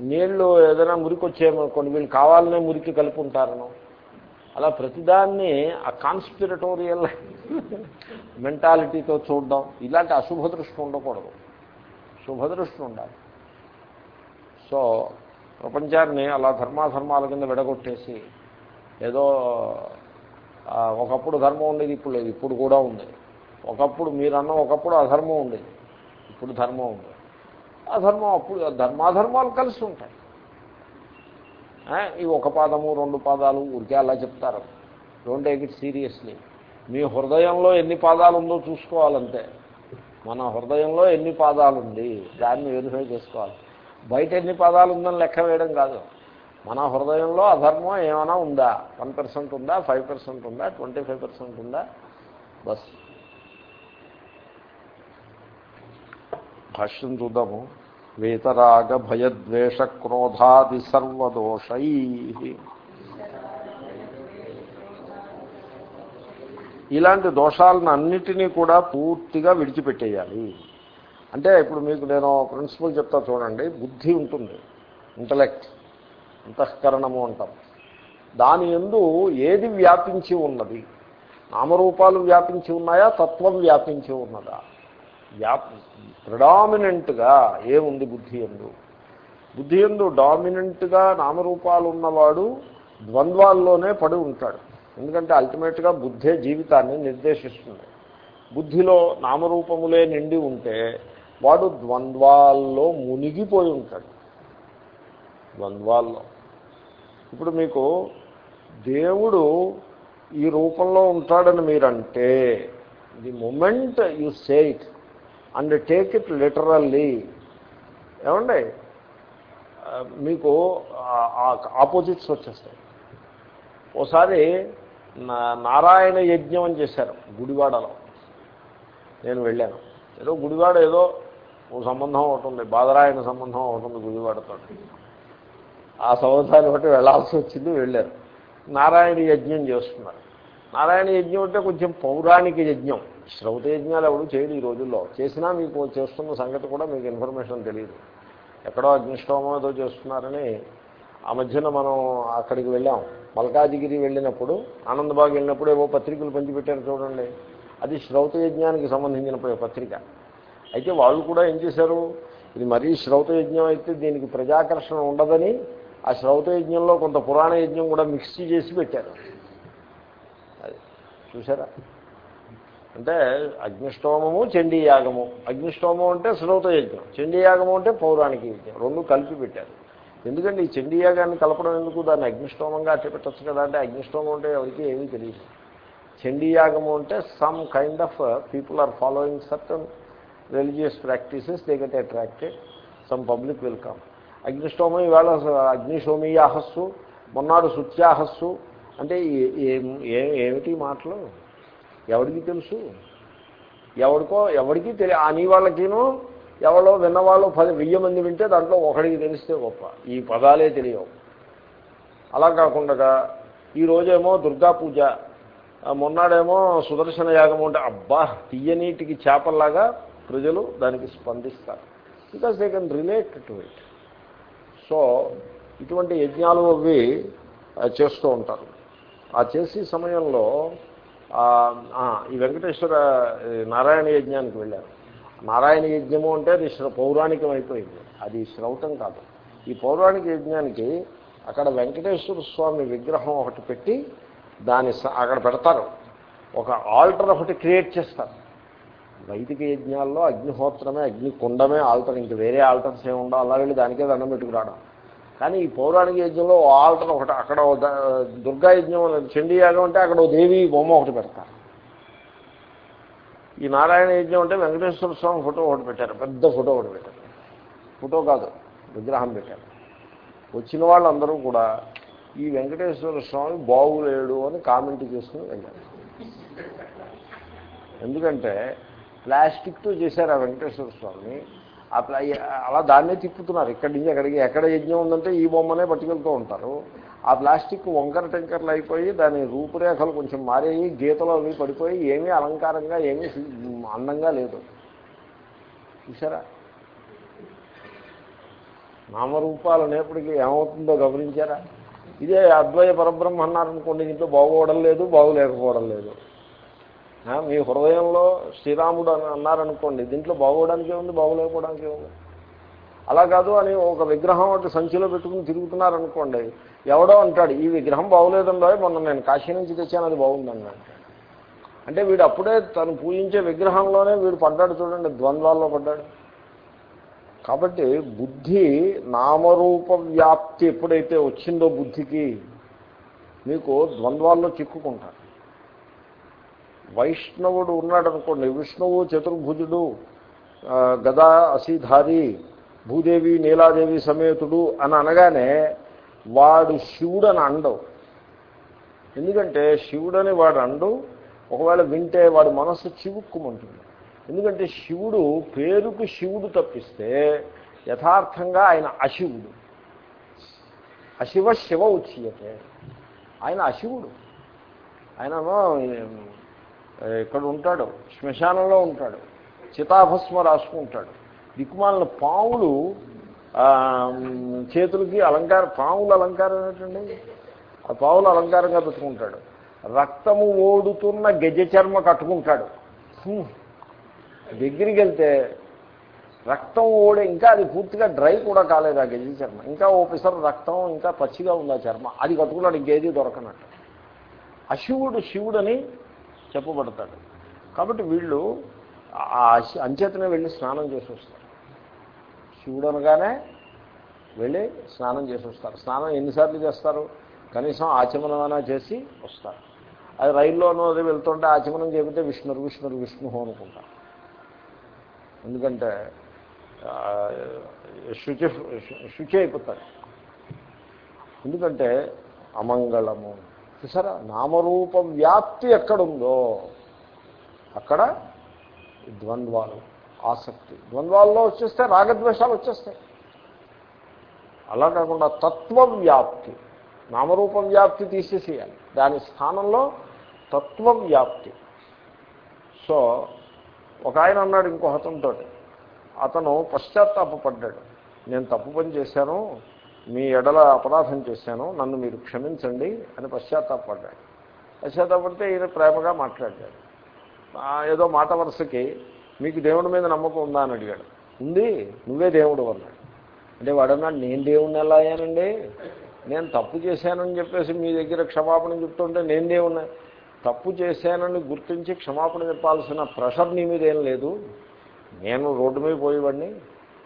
నీళ్ళు ఏదైనా మురికి వచ్చేయమనుకోండి వీళ్ళు కావాలనే మురికి కలుపుకుంటారను అలా ప్రతిదాన్ని ఆ కాన్స్పిరటోరియల్ మెంటాలిటీతో చూడడం. ఇలాంటి అశుభ దృష్టి ఉండకూడదు. శుభదృష్టి ఉండాలి. సో ప్రపంచాన్ని అలా ధర్మాధర్మాల కింద విడగొట్టేసి ఏదో ఒకప్పుడు ధర్మం ఉండేది ఇప్పుడు లేదు. ఇప్పుడు కూడా ఉంది. ఒకప్పుడు మీరన్న ఒకప్పుడు అధర్మం ఉండేది. ఇప్పుడు ధర్మం ఉంది అధర్మం అప్పుడు ధర్మాధర్మాలు కలిసి ఉంటాయి. ఈ ఒక పాదము రెండు పాదాలు ఊరికే అలా చెప్తారు. డోంట్ టేక్ ఇట్ సీరియస్లీ మీ హృదయంలో ఎన్ని పాదాలు ఉందో చూసుకోవాలంతే. మన హృదయంలో ఎన్ని పాదాలు ఉంది దాన్ని వెరిఫై చేసుకోవాలి. బయట ఎన్ని పాదాలు ఉందని లెక్క వేయడం కాదు. మన హృదయంలో అధర్మం ఏమైనా ఉందా? వన్ పర్సెంట్ ఉందా? ఫైవ్ పర్సెంట్ ఉందా? ట్వంటీ ఫైవ్ పర్సెంట్ ఉందా? బస్. భాష్యం చూద్దాము. వేతరాగ భయద్వేష క్రోధాది సర్వదోషై. ఇలాంటి దోషాలను అన్నిటినీ కూడా పూర్తిగా విడిచిపెట్టేయాలి. అంటే ఇప్పుడు మీకు నేను ప్రిన్సిపల్ చెప్తా చూడండి. బుద్ధి ఉంటుంది. ఇంటలెక్ట్. అంతఃకరణము అంటాం. దాని ఎందు ఏది వ్యాపించి ఉన్నది? నామరూపాలు వ్యాపించి ఉన్నాయా? తత్వం వ్యాపించి ఉన్నదా? యాప్ ప్రిడామినెంట్గా ఏముంది బుద్ధి ఎందు? బుద్ధి ఎందు డామినెంట్గా నామరూపాలు ఉన్నవాడు ద్వంద్వాల్లోనే పడి ఉంటాడు. ఎందుకంటే అల్టిమేట్గా బుద్ధే జీవితాన్ని నిర్దేశిస్తుంది. బుద్ధిలో నామరూపములే నిండి ఉంటే వాడు ద్వంద్వాల్లో మునిగిపోయి ఉంటాడు. ద్వంద్వాల్లో. ఇప్పుడు మీకు దేవుడు ఈ రూపంలో ఉంటాడని మీరంటే the moment you say it and take it literally. ఏమండి? మీకు ఆపోజిట్స్ వచ్చేస్తాయి. ఓసారి నారాయణ యజ్ఞం అని చేశారు గుడివాడలో. నేను వెళ్ళాను. ఏదో గుడివాడ ఏదో ఓ సంబంధం ఒకటి ఉంది. బాదరాయణ సంబంధం ఒకటి ఉంది గుడివాడతో. ఆ సంవత్సరాన్ని బట్టి వెళ్ళాల్సి వచ్చింది వెళ్ళారు. నారాయణ యజ్ఞం చేస్తున్నారు. నారాయణ యజ్ఞం అంటే కొంచెం పౌరాణిక యజ్ఞం. శ్రౌత యజ్ఞాలు ఎవరు చేయడు ఈ రోజుల్లో. చేసినా మీకు చేస్తున్న సంగతి కూడా మీకు ఇన్ఫర్మేషన్ తెలియదు. ఎక్కడో అగ్నిష్టోమం ఏదో చేస్తున్నారని ఆ మధ్యన మనం అక్కడికి వెళ్ళాం. మల్కాజిగిరి వెళ్ళినప్పుడు ఆనందబాగ్ వెళ్ళినప్పుడు ఏవో పత్రికలు పంచిపెట్టారు చూడండి. అది శ్రౌత యజ్ఞానికి సంబంధించిన పత్రిక. అయితే వాళ్ళు కూడా ఏం చేశారు? ఇది మరీ శ్రౌత యజ్ఞం అయితే దీనికి ప్రజాకర్షణ ఉండదని ఆ శ్రౌత యజ్ఞంలో కొంత పురాణ యజ్ఞం కూడా మిక్స్ చేసి పెట్టారు. అది చూసారా అంటే అగ్నిష్టోమము చండీయాగము. అగ్నిష్టోమం అంటే శ్రౌత యజ్ఞం చండీ అంటే పౌరాణిక యజ్ఞం. రెండు కలిపి పెట్టారు. ఎందుకంటే ఈ చండీయాగాన్ని కలపడం ఎందుకు? దాన్ని అగ్నిష్టోమంగా అట్టే పెట్టచ్చు కదా అంటే అగ్నిష్టోమం అంటే ఎవరికి ఏమీ తెలియదు. చండీయాగము అంటే some kind of people are following certain religious practices they get attracted some public welcome అగ్నిష్టోమం ఈవేళ అగ్నిశోమీయాహస్సు మొన్నాడు శుత్యాహస్సు అంటే ఏమిటి మాటలు? ఎవరికి తెలుసు? ఎవరికో ఎవరికి తెలియ అని వాళ్ళకినో ఎవరో విన్నవాళ్ళు పది వెయ్యి మంది వింటే దాంట్లో ఒకడికి తెలిస్తే గొప్ప. ఈ పదాలే తెలియవు. అలా కాకుండా ఈరోజేమో దుర్గా పూజ మొన్నాడేమో సుదర్శన యాగం అంటే అబ్బా తీయనీటికి చేపల్లాగా ప్రజలు దానికి స్పందిస్తారు. Because they can relate to it so ఇటువంటి యజ్ఞాలు అవి చేస్తూ ఉంటారు. ఆ చేసే సమయంలో ఈ వెంకటేశ్వర నారాయణ యజ్ఞానికి వెళ్ళారు. నారాయణ యజ్ఞము అంటే అది పౌరాణికం అయిపోయింది అది శ్రౌతం కాదు. ఈ పౌరాణిక యజ్ఞానికి అక్కడ వెంకటేశ్వర స్వామి విగ్రహం ఒకటి పెట్టి దాని అక్కడ పెడతారు. ఒక ఆల్టర్ ఒకటి క్రియేట్ చేస్తారు. వైదిక యజ్ఞాల్లో అగ్నిహోత్రమే అగ్ని కుండమే ఆల్టర్. ఇంక వేరే ఆల్టర్స్ ఏముండో అలా వెళ్ళి దానికే దండం పెట్టుకురావడం. కానీ ఈ పౌరాణిక యజ్ఞంలో ఆల్టర్ ఒకటి అక్కడ దుర్గా యజ్ఞం చండీ అంటే అక్కడ దేవి బొమ్మ ఒకటి పెడతారు. ఈ నారాయణ యజ్ఞం అంటే వెంకటేశ్వర స్వామి ఫోటో ఒకటి పెట్టారు పెద్ద ఫోటో ఒకటి పెట్టారు. ఫోటో కాదు విగ్రహం పెట్టారు. వచ్చిన వాళ్ళందరూ కూడా ఈ వెంకటేశ్వర స్వామి బాగులేడు అని కామెంట్ చేసుకుని వెళ్ళారు. ఎందుకంటే ప్లాస్టిక్తో చేశారు ఆ వెంకటేశ్వర స్వామిని. అలా దాన్నే తిప్పుతున్నారు. ఇక్కడి నుంచి ఎక్కడికి ఎక్కడ యజ్ఞం ఉందంటే ఈ బొమ్మనే పట్టుకెళ్తూ ఉంటారు. ఆ ప్లాస్టిక్ వంకర టెంకర్లు అయిపోయి దాని రూపురేఖలు కొంచెం మారేయి గీతలు అవి పడిపోయి ఏమీ అలంకారంగా ఏమీ అందంగా లేదు. చూసారా నామరూపాలు అనేప్పటికీ ఏమవుతుందో గమనించారా? ఇదే అద్వయ పరబ్రహ్మ అన్నారనుకోండి ఇంట్లో బాగోవడం లేదు బాగోలేకపోవడం లేదు. మీ హృదయంలో శ్రీరాముడు అని అన్నారనుకోండి దీంట్లో బాగోవడానికి ఉంది బాగోలేకపోవడానికి ఉంది. అలా కాదు అని ఒక విగ్రహం ఒకటి సంచిలో పెట్టుకుని తిరుగుతున్నారనుకోండి ఎవడో అంటాడు ఈ విగ్రహం బాగోలేదండో మొన్న నేను కాశీ నుంచి తెచ్చాను అది బాగుందండి. అంటే వీడు అప్పుడే తను పూజించే విగ్రహంలోనే వీడు పడ్డాడు చూడండి ద్వంద్వాల్లో పడ్డాడు. కాబట్టి బుద్ధి నామరూప వ్యాప్తి ఎప్పుడైతే వచ్చిందో బుద్ధికి మీకు ద్వంద్వాల్లో చిక్కుకుంటారు. వైష్ణవుడు ఉన్నాడు అనుకోండి విష్ణువు చతుర్భుజుడు గదా అసిధారి భూదేవి నీలాదేవి సమేతుడు అని అనగానే వాడు శివుడు అని అండవు. ఎందుకంటే శివుడని వాడు అండు ఒకవేళ వింటే వాడు మనస్సు చివుక్కుమంటుంది. ఎందుకంటే శివుడు పేరుకు శివుడు తప్పిస్తే యథార్థంగా ఆయన అశివుడు. అశివ శివ ఉచ్యతే. ఆయన అశివుడు. ఆయన ఇక్కడ ఉంటాడు శ్మశానంలో ఉంటాడు చితాభస్మ రాసుకుంటాడు. దిక్కుమాలిన పావులు చేతులకి అలంకార పావులు అలంకారం ఏంటండి? ఆ పావులు అలంకారంగా పెట్టుకుంటాడు. రక్తము ఓడుతున్న గజ చర్మ కట్టుకుంటాడు దగ్గరికి వెళ్తే రక్తం ఓడే ఇంకా అది పూర్తిగా డ్రై కూడా కాలేదు ఆ గజ చర్మ ఇంకా ఓపెసర్ రక్తం ఇంకా పచ్చిగా ఉంది ఆ చర్మ. అది కట్టుకున్నాడు ఇంకేది దొరకనట్టు. అశివుడు శివుడని చెప్పబడతాడు. కాబట్టి వీళ్ళు ఆ అంచేతనే వెళ్ళి స్నానం చేసి వస్తారు. శివుడు అనగానే వెళ్ళి స్నానం చేసి వస్తారు. స్నానం ఎన్నిసార్లు చేస్తారు? కనీసం ఆచమనమైనా చేసి వస్తారు. అది రైల్లోనూ అది వెళ్తుంటే ఆచమనం చేపితే విష్ణురు విష్ణురు విష్ణు అనుకుంటారు ఎందుకంటే శుచి శుచి అయిపోతారు. ఎందుకంటే అమంగళము చూసారా? నామరూప వ్యాప్తి ఎక్కడుందో అక్కడ ద్వంద్వాలు ఆసక్తి. ద్వంద్వాల్లో వచ్చేస్తే రాగద్వేషాలు వచ్చేస్తాయి. అలా కాకుండా తత్వ వ్యాప్తి నామరూప వ్యాప్తి తీసేసేయాలి. దాని స్థానంలో తత్వవ్యాప్తి. సో ఒక ఆయన అన్నాడు ఇంకో అతనితో అతను పశ్చాత్తాపడ్డాడు నేను తప్పు పని చేశాను మీ ఎడల అపరాధం చేశాను నన్ను మీరు క్షమించండి అని పశ్చాత్తాపడ్డాడు. పశ్చాత్తాపడితే ఈయన ప్రేమగా మాట్లాడాడు. ఏదో మాట వరుసకి మీకు దేవుడి మీద నమ్మకం ఉందా అని అడిగాడు. ఉంది నువ్వే దేవుడు అన్నాడు. అంటే వాడన్నాడు నేను దేవుడిని ఎలా అయ్యానండి? నేను తప్పు చేశానని చెప్పేసి మీ దగ్గర క్షమాపణ చెప్తుంటే నేను దేవుణ్ణి. తప్పు చేశానని గుర్తించి క్షమాపణ చెప్పాల్సిన ప్రెషర్ నీ మీద ఏం లేదు. నేను రోడ్డు మీద పోయేవాడిని.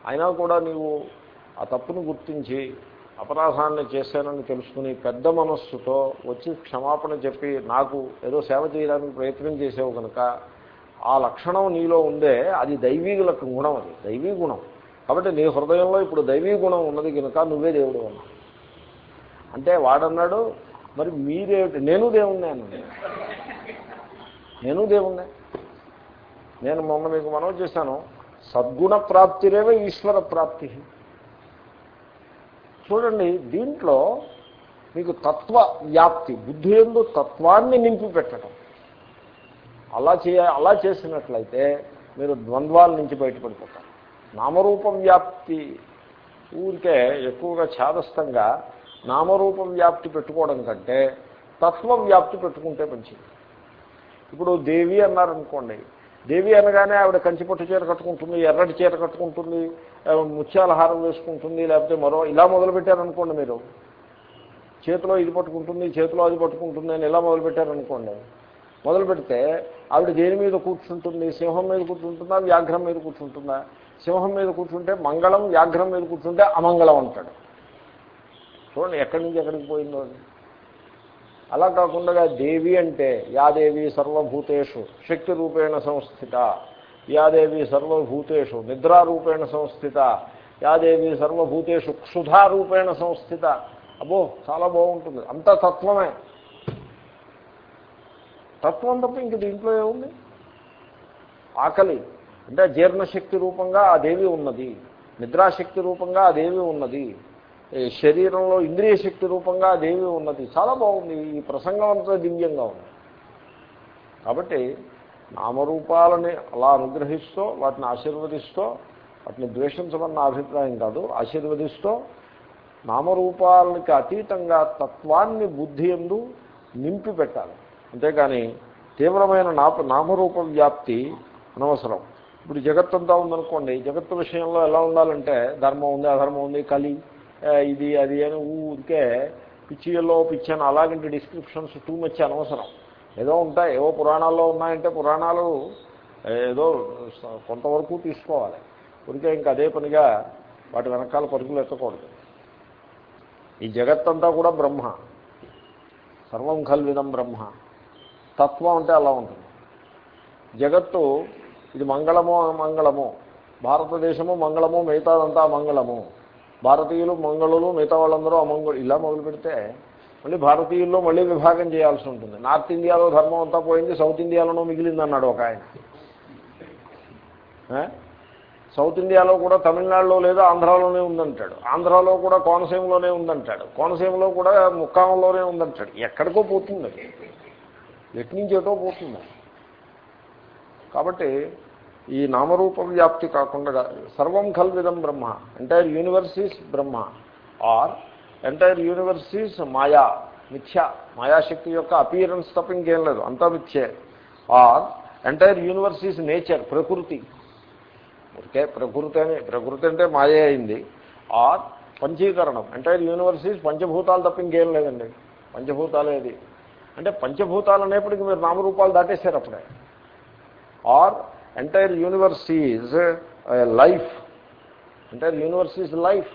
అయినా కూడా నీవు ఆ తప్పును గుర్తించి అపరాధాన్ని చేశానని తెలుసుకుని పెద్ద మనస్సుతో వచ్చి క్షమాపణ చెప్పి నాకు ఏదో సేవ చేయడానికి ప్రయత్నం చేసావు కనుక ఆ లక్షణం నీలో ఉందే అది దైవీ గుణం అది దైవీ గుణం. కాబట్టి నీ హృదయంలో ఇప్పుడు దైవీ గుణం ఉన్నది కనుక నువ్వే దేవుడు అన్నా అంటే వాడన్నాడు మరి మీరేమిటి నేను దేవుణ్ణి అన్నాడు. నేను దేవుణ్ణే. నేను మొన్న మీకు మనవి చేశాను. సద్గుణ ప్రాప్తిరేవే ఈశ్వర ప్రాప్తి. చూడండి దీంట్లో మీకు తత్వ వ్యాప్తి బుద్ధి ఎందు తత్వాన్ని నింపి పెట్టడం అలా చేయ అలా చేసినట్లయితే మీరు ద్వంద్వాల నుంచి బయటపడిపోతారు. నామరూపం వ్యాప్తి ఊరికే ఎక్కువగా ఛాదస్థంగా నామరూపం వ్యాప్తి పెట్టుకోవడం కంటే తత్వ వ్యాప్తి పెట్టుకుంటే మంచిది. ఇప్పుడు దేవి అన్నారనుకోండి దేవి అనగానే ఆవిడ కంచిపొట్టు చీర కట్టుకుంటుంది ఎర్రటి చీర కట్టుకుంటుంది ముత్యాల హారం వేసుకుంటుంది లేకపోతే మరో ఇలా మొదలుపెట్టారనుకోండి మీరు. చేతిలో ఇది పట్టుకుంటుంది చేతిలో అది పట్టుకుంటుంది అని ఇలా మొదలుపెట్టారనుకోండి. మొదలు పెడితే ఆవిడ దేని మీద కూర్చుంటుంది సింహం మీద కూర్చుంటుందా వ్యాఘ్రం మీద కూర్చుంటుందా? సింహం మీద కూర్చుంటే మంగళం వ్యాఘ్రం మీద కూర్చుంటే అమంగళం అంటాడు. చూడండి ఎక్కడి నుంచి ఎక్కడికి పోయిందో అది. అలా కాకుండా దేవి అంటే యాదేవి సర్వభూతేషు శక్తి రూపేణ సంస్థిత. యాదేవి సర్వభూతేషు నిద్రారూపేణ సంస్థిత. యాదేవి సర్వభూతేషు క్షుధారూపేణ సంస్థిత. అబ్బో చాలా బాగుంటుంది. అంతా తత్వమే. తత్వం తప్ప ఇంక దీంట్లో ఏముంది? ఆకలి. అంటే జీర్ణశక్తి రూపంగా ఆ దేవి ఉన్నది. నిద్రాశక్తి రూపంగా ఆ దేవి ఉన్నది. శరీరంలో ఇంద్రియ శక్తి రూపంగా దేవి ఉన్నది. చాలా బాగుంది. ఈ ప్రసంగం అంతా దివ్యంగా ఉంది. కాబట్టి నామరూపాలని అలా అనుగ్రహిస్తూ వాటిని ఆశీర్వదిస్తూ వాటిని ద్వేషించమన్న అభిప్రాయం కాదు. ఆశీర్వదిస్తూ నామరూపాలకి అతీతంగా తత్వాన్ని బుద్ధి ఎందు నింపి పెట్టాలి అంతేకాని తీవ్రమైన నాప నామరూప వ్యాప్తి అనవసరం. ఇప్పుడు జగత్తంతా ఉందనుకోండి జగత్తు విషయంలో ఎలా ఉండాలంటే ధర్మం ఉంది అధర్మం ఉంది కలి. ఇది అది అని ఊరికే పిచ్చిలో పిచ్చి అని అలాగంటి డిస్క్రిప్షన్స్ టూ మచ్ అనవసరం. ఏదో ఉంటాయి ఏవో పురాణాల్లో ఉన్నాయంటే పురాణాలు ఏదో కొంతవరకు తీసుకోవాలి. ఊరికే ఇంకా అదే పనిగా వాటి వెనకాల పరుగులు ఎత్తకూడదు. ఈ జగత్తంతా కూడా బ్రహ్మ. సర్వం కల్విదం బ్రహ్మ. తత్వం అంటే అలా ఉంటుంది. జగత్తు ఇది మంగళమో మంగళము భారతదేశము మంగళము మిగతాదంతా మంగళము. భారతీయులు మంగళులు మిగతా వాళ్ళందరూ అమంగళు ఇలా మొదలు పెడితే మళ్ళీ భారతీయుల్లో మళ్ళీ విభాగం చేయాల్సి ఉంటుంది. నార్త్ ఇండియాలో ధర్మం అంతా పోయింది సౌత్ ఇండియాలోనూ మిగిలింది అన్నాడు ఒక ఆయన. సౌత్ ఇండియాలో కూడా తమిళనాడులో లేదా ఆంధ్రాలోనే ఉందంటాడు. ఆంధ్రాలో కూడా కోనసీమలోనే ఉందంటాడు. కోనసీమలో కూడా ముక్కామంలోనే ఉందంటాడు. ఎక్కడికో పోతుంది ఎటు నుంచి ఎటో పోతుంది. కాబట్టి ఈ నామరూప వ్యాప్తి కాకుండా సర్వం కల్విదం బ్రహ్మ ఎంటైర్ యూనివర్సిటీస్ బ్రహ్మ. ఆర్ ఎంటైర్ యూనివర్సిటీస్ మాయా మిథ్య. మాయాశక్తి యొక్క అపియరెన్స్ తప్ప ఇంకేం లేదు అంతా మిథ్యే. ఆర్ ఎంటైర్ యూనివర్సిటీస్ నేచర్ ప్రకృతి. ఓకే ప్రకృతి అని ప్రకృతి అంటే మాయే అయింది. ఆర్ పంచీకరణం ఎంటైర్ యూనివర్సిటీస్ పంచభూతాలు తప్ప ఇంకేం లేదండి. పంచభూతాలేది అంటే పంచభూతాలు అనేప్పటికీ మీరు నామరూపాలు దాటేశారు అప్పుడే. Or entire universe is life entire universe is life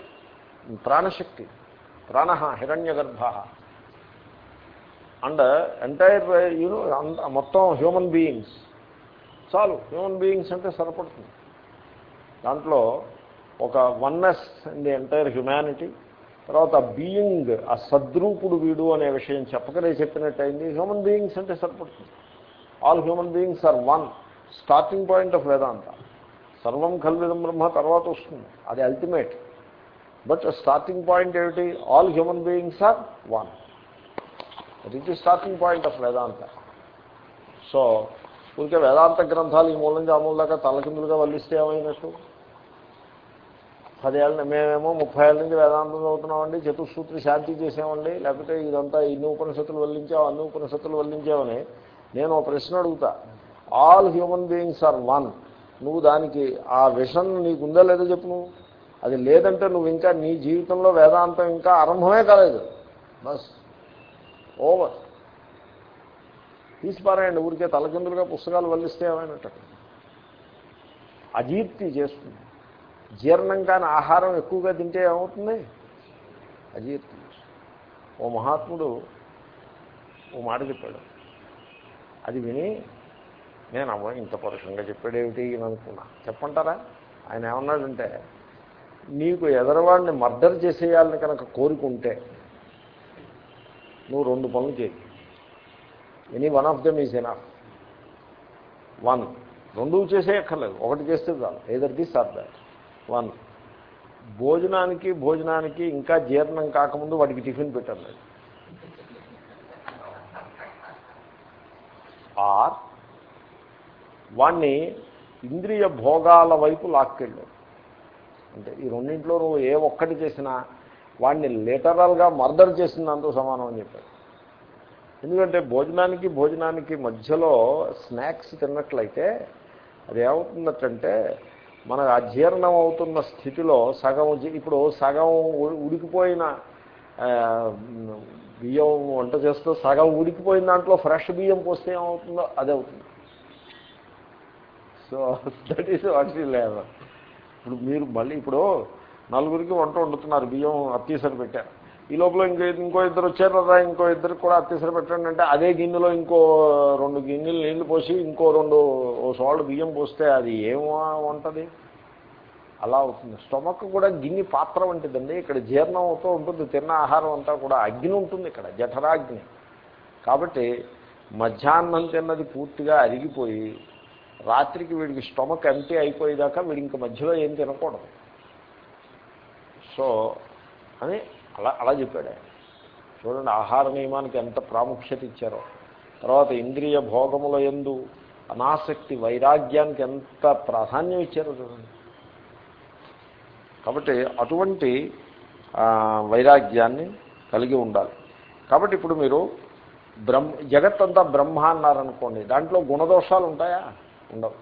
ప్రాణశక్తి ప్రాణ హిరణ్య గర్భ అండ్ ఎంటైర్ యూని మొత్తం హ్యూమన్ బీయింగ్స్ చాలు హ్యూమన్ బీయింగ్స్ అంటే సరిపడుతుంది దాంట్లో ఒక oneness in the entire humanity తర్వాత బీయింగ్ ఆ సద్రూపుడు వీడు అనే విషయం చెప్పకనే చెప్పినట్టయింది హ్యూమన్ బీయింగ్స్ అంటే సరిపడుతుంది all human beings are one starting point of Vedanta. సర్వం కల్విదం బ్రహ్మ తర్వాత వస్తుంది. అది అల్టిమేట్ బట్ స్టార్టింగ్ పాయింట్ ఏమిటి? All human beings are one it starting point of Vedanta. So ఊరికే వేదాంత గ్రంథాలు ఈ మూలంగా ఆ మూల తలకిందులుగా వల్లిస్తే ఏమైనట్టు? పదేళ్ళ మేమేమో ముప్పై ఏళ్ళ నుంచి వేదాంతం చదువుతున్నామండి చతుస్సూత్రి శాంతి చేసామండి లేకపోతే ఇదంతా ఇన్ని ఉపనిషత్తులు వల్లించావు అన్ని ఉపనిషత్తులు వల్లించావని నేను ఒక ప్రశ్న అడుగుతా. All human beings are one. నువ్వు దానికి ఆ విషన్ నీకు ఉందా లేదో చెప్పు నువ్వు. అది లేదంటే నువ్వు ఇంకా నీ జీవితంలో వేదాంతం ఇంకా ఆరంభమే కాలేదు. బస్. ఓవర్. తీసిపారాయండి ఊరికే తలకిందులుగా పుస్తకాలు వల్లిస్తే ఏమైనట్టు. అజీర్తి చేస్తుంది. జీర్ణం కాని ఆహారం ఎక్కువగా తింటే ఏమవుతుంది? అజీర్తి ఓ మహాత్ముడు ఓ మాట చెప్పాడు. అది విని నేను అమ్మ ఇంత పరుషంగా చెప్పాడేమిటి అని అనుకున్నా. చెప్పంటారా ఆయన ఏమన్నాడంటే నీకు ఎదరవాడిని మర్డర్ చేసేయాలని కనుక కోరుకుంటే నువ్వు రెండు పనులు చేయి. Any one of them is enough one. రెండు చేసేయక్కర్లేదు. ఒకటి చేస్తే చాలు. Either this or that one. భోజనానికి భోజనానికి ఇంకా జీర్ణం కాకముందు వాడికి టిఫిన్ పెట్టలేదు ఆర్ వాణ్ణి ఇంద్రియ భోగాల వైపు లాక్కెళ్ళు. అంటే ఈ రెండింటిలో నువ్వు ఏ ఒక్కటి చేసినా వాడిని లిటరల్గా మర్డర్ చేసిందంతో సమానం అని చెప్పాడు. ఎందుకంటే భోజనానికి భోజనానికి మధ్యలో స్నాక్స్ తిన్నట్లయితే అది ఏమవుతుందంటే మన అజీర్ణం అవుతున్న స్థితిలో సగం ఇప్పుడు సగం ఉడికిపోయిన బియ్యం వంట చేస్తూ సగం ఉడికిపోయిన దాంట్లో ఫ్రెష్ బియ్యం పోస్తే ఏమవుతుందో అదే అవుతుంది. సో దట్ ఈస్ వాట్ ఈ లేవర్ ఇప్పుడు మీరు మళ్ళీ ఇప్పుడు నలుగురికి వంట వండుతున్నారు బియ్యం అత్తీసరి పెట్టారు. ఈ లోపల ఇంకో ఇంకో ఇద్దరు వచ్చారు కదా ఇంకో ఇద్దరికి కూడా అత్తీసరి పెట్టండి అంటే అదే గిన్నెలో ఇంకో రెండు గిన్నెలు నీళ్ళు పోసి ఇంకో రెండు ఓ సాల్ట్ బియ్యం పోస్తే అది ఏం వంటది? అలా అవుతుంది. స్టొమక్ కూడా గిన్నె పాత్ర వంటిదండి. ఇక్కడ జీర్ణం అవుతూ ఉంటుంది తిన్న ఆహారం అంతా కూడా అగ్ని ఉంటుంది ఇక్కడ జఠరాగ్ని. కాబట్టి మధ్యాహ్నం తిన్నది పూర్తిగా అరిగిపోయి రాత్రికి వీడికి స్టొమక్ ఎంటీ అయిపోయేదాకా వీడి ఇంక మధ్యలో ఏం తినకూడదు. సో అని అలా అలా చెప్పాడు ఆయన. చూడండి ఆహార నియమానికి ఎంత ప్రాముఖ్యత ఇచ్చారో. తర్వాత ఇంద్రియ భోగముల ఎందు అనాసక్తి వైరాగ్యానికి ఎంత ప్రాధాన్యం ఇచ్చారో చూడండి. కాబట్టి అటువంటి వైరాగ్యాన్ని కలిగి ఉండాలి. కాబట్టి ఇప్పుడు మీరు బ్రహ్మ జగత్తంతా బ్రహ్మ అన్నారనుకోండి దాంట్లో గుణదోషాలు ఉంటాయా ఉండవు.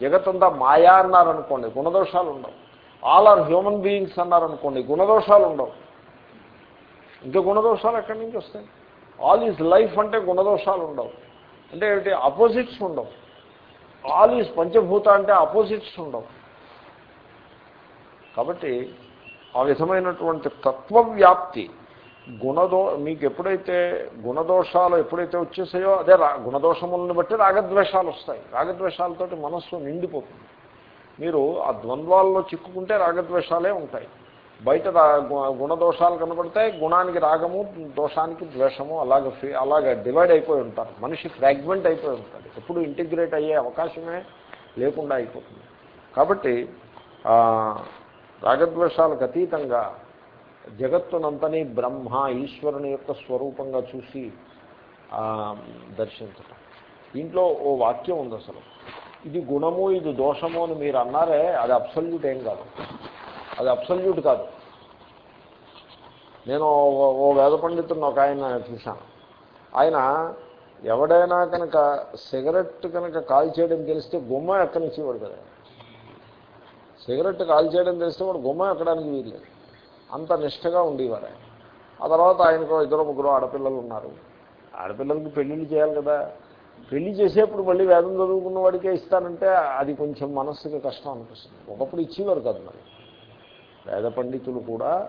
జగత్తంతా మాయా అన్నారనుకోండి గుణదోషాలు ఉండవు ఆల్ ఆర్ హ్యూమన్ బీయింగ్స్ అన్నారనుకోండి గుణదోషాలు ఉండవు ఇంకా గుణదోషాలు ఎక్కడి నుంచి వస్తాయి? ఆల్ ఈజ్ లైఫ్ అంటే గుణదోషాలు ఉండవు అంటే ఏమిటి? అపోజిట్స్ ఉండవు. ఆల్ ఈజ్ పంచభూత అంటే అపోజిట్స్ ఉండవు. కాబట్టి ఆ విధమైనటువంటి తత్వవ్యాప్తి గుణదో మీకు ఎప్పుడైతే గుణదోషాలు ఎప్పుడైతే వచ్చేసాయో అదే రా గుణదోషములను బట్టి రాగద్వేషాలు వస్తాయి. రాగద్వేషాలతోటి మనస్సు నిండిపోతుంది. మీరు ఆ ద్వంద్వాల్లో చిక్కుకుంటే రాగద్వేషాలే ఉంటాయి. బయట రా- గుణదోషాలు కనబడతాయి గుణానికి రాగము దోషానికి ద్వేషము అలాగ ఫి- అలాగ డివైడ్ అయిపోయి ఉంటారు. మనిషి ఫ్రాగ్మెంట్ అయిపోయి ఉంటాడు. ఎప్పుడు ఇంటిగ్రేట్ అయ్యే అవకాశమే లేకుండా అయిపోతుంది. కాబట్టి రాగద్వేషాలకు అతీతంగా జగత్తునంతని బ్రహ్మ ఈశ్వరుని యొక్క స్వరూపంగా చూసి దర్శించటం. దీంట్లో ఓ వాక్యం ఉంది అసలు. ఇది గుణము ఇది దోషము అని మీరు అన్నారే అది అబ్సల్యూట్ ఏం కాదు. అది అబ్సల్యూట్ కాదు. నేను ఓ- వేద పండితుడిని ఒక ఆయన చూశాను. ఆయన ఎవడైనా కనుక సిగరెట్ కనుక కాల్చేయడం తెలిస్తే గుమ్మ ఎక్కనిచ్చేవాడు కదా సిగరెట్ కాల్చేయడం తెలిస్తే వాడు గుమ్మ ఎక్కడానికి వీల్లేదు. అంత నిష్టగా ఉండేవారు ఆయన. ఆ తర్వాత ఆయనకు ఇద్దరు ముగ్గురు ఆడపిల్లలు ఉన్నారు. ఆడపిల్లలకి పెళ్ళిళ్ళు చేయాలి కదా. పెళ్ళి చేసేప్పుడు మళ్ళీ వేదం చదువుకున్న వాడికే ఇస్తానంటే అది కొంచెం మనస్సుకి కష్టం అనిపిస్తుంది. ఒకప్పుడు ఇచ్చేవారు కాదు మరి. వేద పండితులు కూడా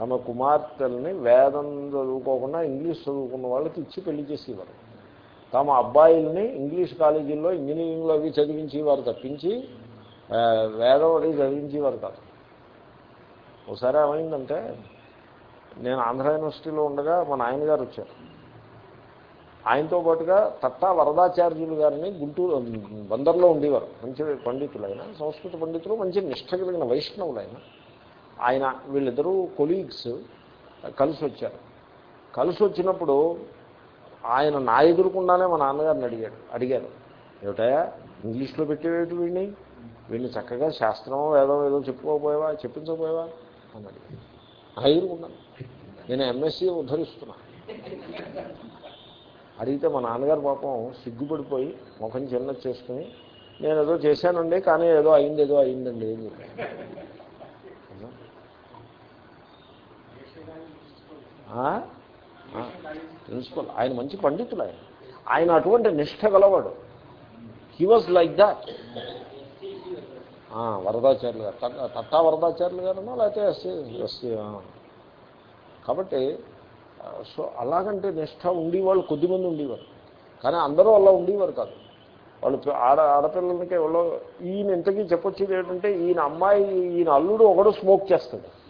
తమ కుమార్తెల్ని వేదం చదువుకోకుండా ఇంగ్లీష్ చదువుకున్న వాళ్ళకి ఇచ్చి పెళ్ళి చేసేవారు. తమ అబ్బాయిల్ని ఇంగ్లీష్ కాలేజీల్లో ఇంజనీరింగ్లో అవి చదివించేవారు తప్పించి వేదం అది చదివించేవారు కాదు. ఒకసారి ఏమైందంటే నేను ఆంధ్ర యూనివర్సిటీలో ఉండగా మా నాయనగారు వచ్చారు. ఆయనతో పాటుగా తట్టా వరదాచార్యులు గారిని గుంటూరు బందర్లో ఉండేవారు. మంచి పండితులు సంస్కృత పండితులు మంచి నిష్ట కలిగిన వైష్ణవులు ఆయన. ఆయన వీళ్ళిద్దరూ కొలీగ్స్ కలిసి వచ్చారు. కలిసి వచ్చినప్పుడు ఆయన నా ఎదురుకుండానే మా నాన్నగారిని అడిగాడు అడిగారు. ఏమిటయా ఇంగ్లీష్లో పెట్టేవేటి వీడిని? వీడిని చక్కగా శాస్త్రమో వేదం ఏదో చెప్పుకోపోయావా చెప్పించకపోయావా? అని అడిగాడు నా నేను ఎంఎస్సీ ఉద్ధరిస్తున్నా. అడిగితే మా నాన్నగారు పాపం సిగ్గుపడిపోయి ముఖం చిన్నది చేసుకుని నేను ఏదో చేశానండి కానీ ఏదో అయింది ఏదో అయిందండి ఏం ప్రిన్సిపల్. ఆయన మంచి పండితులు ఆయన. ఆయన అటువంటి నిష్ట గలవాడు. He was like that Varadacharyulu garu. తట్ట- తట్టా వరదాచార్యులు గారునా? లేకపోతే ఎస్సీ ఎస్సీ కాబట్టి సో అలాగంటే నిష్ట ఉండేవాళ్ళు కొద్దిమంది ఉండేవారు. కానీ అందరూ అలా ఉండేవారు కాదు. వాళ్ళు ఆడ ఆడపిల్లలకి వాళ్ళు ఈయన ఇంతకీ చెప్పొచ్చేది ఏంటంటే ఈయన అమ్మాయి ఈయన అల్లుడు ఒకడు స్మోక్ చేస్తాడు.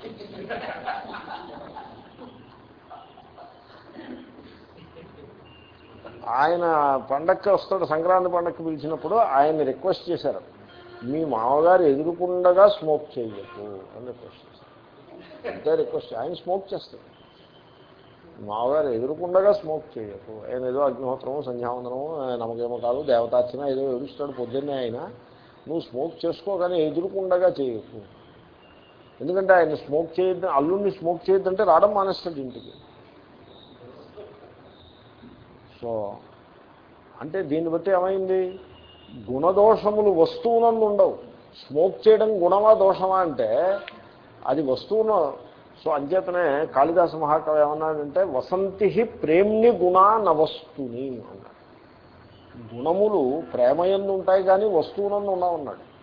ఆయన పండక్కి వస్తాడు సంక్రాంతి పండక్కి పిలిచినప్పుడు ఆయన్ని రిక్వెస్ట్ చేశారు. మీ మామగారు ఎదురుకుండగా స్మోక్ చేయకు అని రిక్వెస్ట్ చేశారు అంతే రిక్వెస్ట్ ఆయన స్మోక్ చేస్తాడు మామగారు ఎదురుకుండగా స్మోక్ చేయకు. ఆయన ఏదో అగ్నిహోత్రము సంధ్యావందనము నమకేమో కాదు దేవతార్చన ఏదో ఎదురుస్తాడు పొద్దున్నే ఆయన. నువ్వు స్మోక్ చేసుకో కానీ ఎదురుకుండగా చేయకు. ఎందుకంటే ఆయన స్మోక్ చేయొద్దు అల్లుడిని స్మోక్ చేయొద్దంటే రావడం మానేస్తాడు ఇంటికి. సో అంటే దీన్ని బట్టి ఏమైంది? గుణదోషములు వస్తువునందు ఉండవు. స్మోక్ చేయడం గుణమా దోషమా అంటే అది వస్తువును సో అంచేతనే కాళిదాస మహాకవి ఏమన్నాడంటే వసంతి ప్రేమ్ని గుణా నవస్తుని అన్నాడు. గుణములు ప్రేమయందు ఉంటాయి కానీ వస్తువునందు ఉన్నా ఉన్నాడు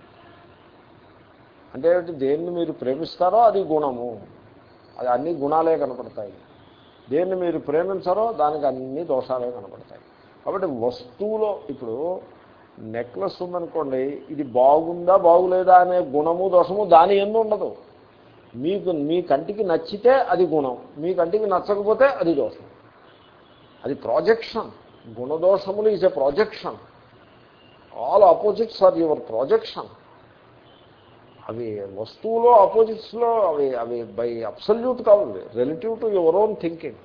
అంటే దేన్ని మీరు ప్రేమిస్తారో అది గుణము. అది అన్ని గుణాలే కనపడతాయి. దేన్ని మీరు ప్రేమించారో దానికి అన్ని దోషాలే కనపడతాయి. కాబట్టి వస్తువులో ఇప్పుడు నెక్లెస్ ఉందనుకోండి ఇది బాగుందా బాగులేదా అనే గుణము దోషము దాని ఎందు ఉండదు. మీకు మీ కంటికి నచ్చితే అది గుణం మీ కంటికి నచ్చకపోతే అది దోషం. అది projection గుణదోషములు is a projection all opposites are your projection అవి వస్తువులో ఆపోజిట్స్లో అవి అవి బై అబ్సల్యూట్ కావాలి relative to your own thinking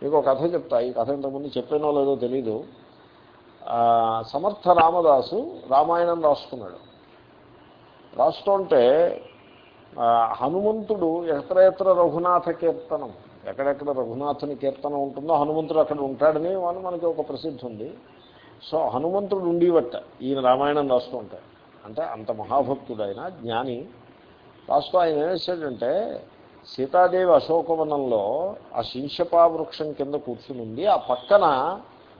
మీకు ఒక కథ చెప్తా. ఈ కథ ఇంతకుముందు చెప్పానో లేదో తెలీదు. సమర్థ రామదాసు రామాయణం రాసుకున్నాడు రాస్తుంటే హనుమంతుడు ఎత్ర ఎత్ర రఘునాథ కీర్తనం. ఎక్కడెక్కడ రఘునాథుని కీర్తనం ఉంటుందో హనుమంతుడు అక్కడ ఉంటాడని వాళ్ళు మనకి ఒక ప్రసిద్ధి ఉంది. సో హనుమంతుడు ఉండేవట ఈయన రామాయణం రాస్తూ ఉంటాడు అంటే అంత మహాభక్తుడు ఆయన జ్ఞాని. రాస్తూ ఆయన ఏం చేశాడంటే సీతాదేవి అశోకవనంలో ఆ శింషపా వృక్షం కింద కూర్చుని ఉంది ఆ పక్కన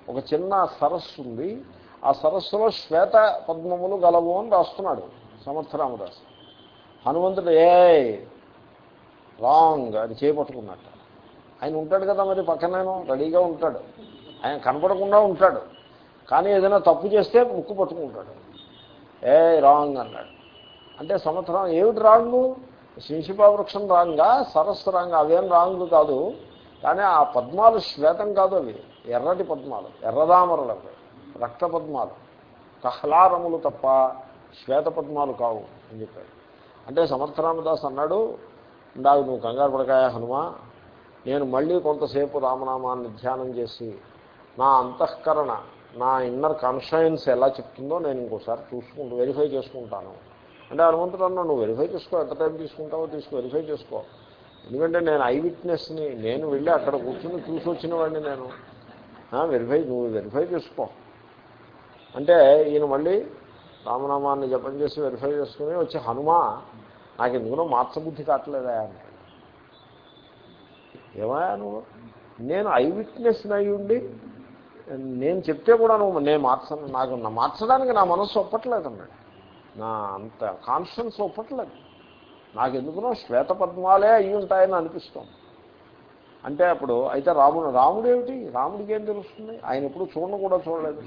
ఒక చిన్న సరస్సు ఉంది. ఆ సరస్సులో శ్వేత పద్మములు గలవు అని రాస్తున్నాడు సమర్థరామదాస్. హనుమంతుడు ఏ రాంగ్ అది చేపట్టుకున్నట్ట. ఆయన ఉంటాడు కదా మరి పక్కనేను రెడీగా ఉంటాడు. ఆయన కనపడకుండా ఉంటాడు. కానీ ఏదైనా తప్పు చేస్తే ముక్కు పట్టుకుంటాడు. ఏ రాంగ్ అన్నాడు. అంటే సంవత్సరం ఏమిటి రాంగు? శింషిపా వృక్షం రాంగా సరస్సు రాంగా అవేం రాంగ్ కాదు. కానీ ఆ పద్మాలు శ్వేతం కాదు అవి. ఎర్రటి పద్మాలు ఎర్రదామరులవి రక్త పద్మాలు. కహ్లారములు తప్ప శ్వేత పద్మాలు కావు అని చెప్పాడు. అంటే సమర్థరామదాస్ అన్నాడు నాకు నువ్వు కంగారు పడకాయ హనుమా? నేను మళ్ళీ కొంతసేపు రామనామాన్ని ధ్యానం చేసి నా అంతఃకరణ నా ఇన్నర్ కాన్షియన్స్ ఎలా చెప్తుందో నేను ఇంకోసారి చూసుకుంటూ వెరిఫై చేసుకుంటాను. అంటే హనుమంతుడు అన్న నువ్వు వెరిఫై చేసుకో ఎంత టైం తీసుకుంటావో తీసుకు వెరిఫై చేసుకో. ఎందుకంటే నేను ఐ విట్నెస్ని నేను వెళ్ళి అక్కడ కూర్చుని చూసి వచ్చిన వాడిని నేను. వెరిఫై నువ్వు వెరిఫై చేసుకో. అంటే ఈయన మళ్ళీ రామనామాన్ని జపం చేసి వెరిఫై చేసుకుని వచ్చి హనుమా నాకు ఎందుకునో మార్చబుద్ధి కావట్లేదా అంటాడు ఏమయ్యా నువ్వు? నేను ఐ విట్నెస్ అయి ఉండి నేను చెప్తే కూడా నువ్వు నేను మార్చను నాకు మార్చడానికి నా మనస్సు ఒప్పట్లేదు అన్నాడు. నా అంత కాన్ఫిడెన్స్ ఒప్పట్లేదు. నాకు ఎందుకునో శ్వేత పద్మాలే అయి ఉంటాయని అనిపిస్తోంది. అంటే అప్పుడు అయితే రాముడు రాముడు ఏమిటి రాముడికి ఏం తెలుస్తుంది? ఆయన ఎప్పుడు చూడను కూడా చూడలేదు.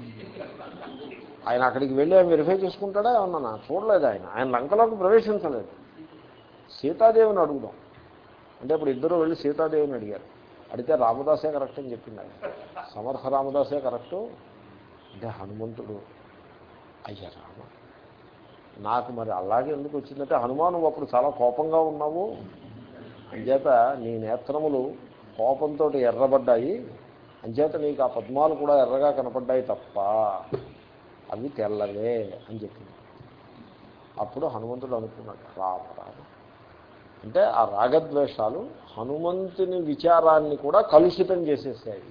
ఆయన అక్కడికి వెళ్ళి ఆయన వెరిఫై చేసుకుంటాడా ఏమన్నా చూడలేదు ఆయన. ఆయన లంకలోకి ప్రవేశించలేదు. సీతాదేవిని అడుగుదాం. అంటే ఇప్పుడు ఇద్దరు వెళ్ళి సీతాదేవిని అడిగారు. అడిగితే రామదాసే కరెక్ట్ అని చెప్పింది ఆయన. సమర్థ రామదాసే కరెక్టు అంటే హనుమంతుడు. అయ్యా రామ నాకు మరి అలాగే ఎందుకు వచ్చిందంటే హనుమాను అప్పుడు చాలా కోపంగా ఉన్నావు. అంచేత నీ నేత్రములు కోపంతో ఎర్రబడ్డాయి. అంచేత నీకు ఆ పద్మాలు కూడా ఎర్రగా కనపడ్డాయి తప్ప అవి తెల్లవే అని చెప్పింది. అప్పుడు హనుమంతుడు అనుకున్నాడు రామరాదు అంటే ఆ రాగద్వేషాలు హనుమంతుని విచారాన్ని కూడా కలుషితం చేసేసాయి.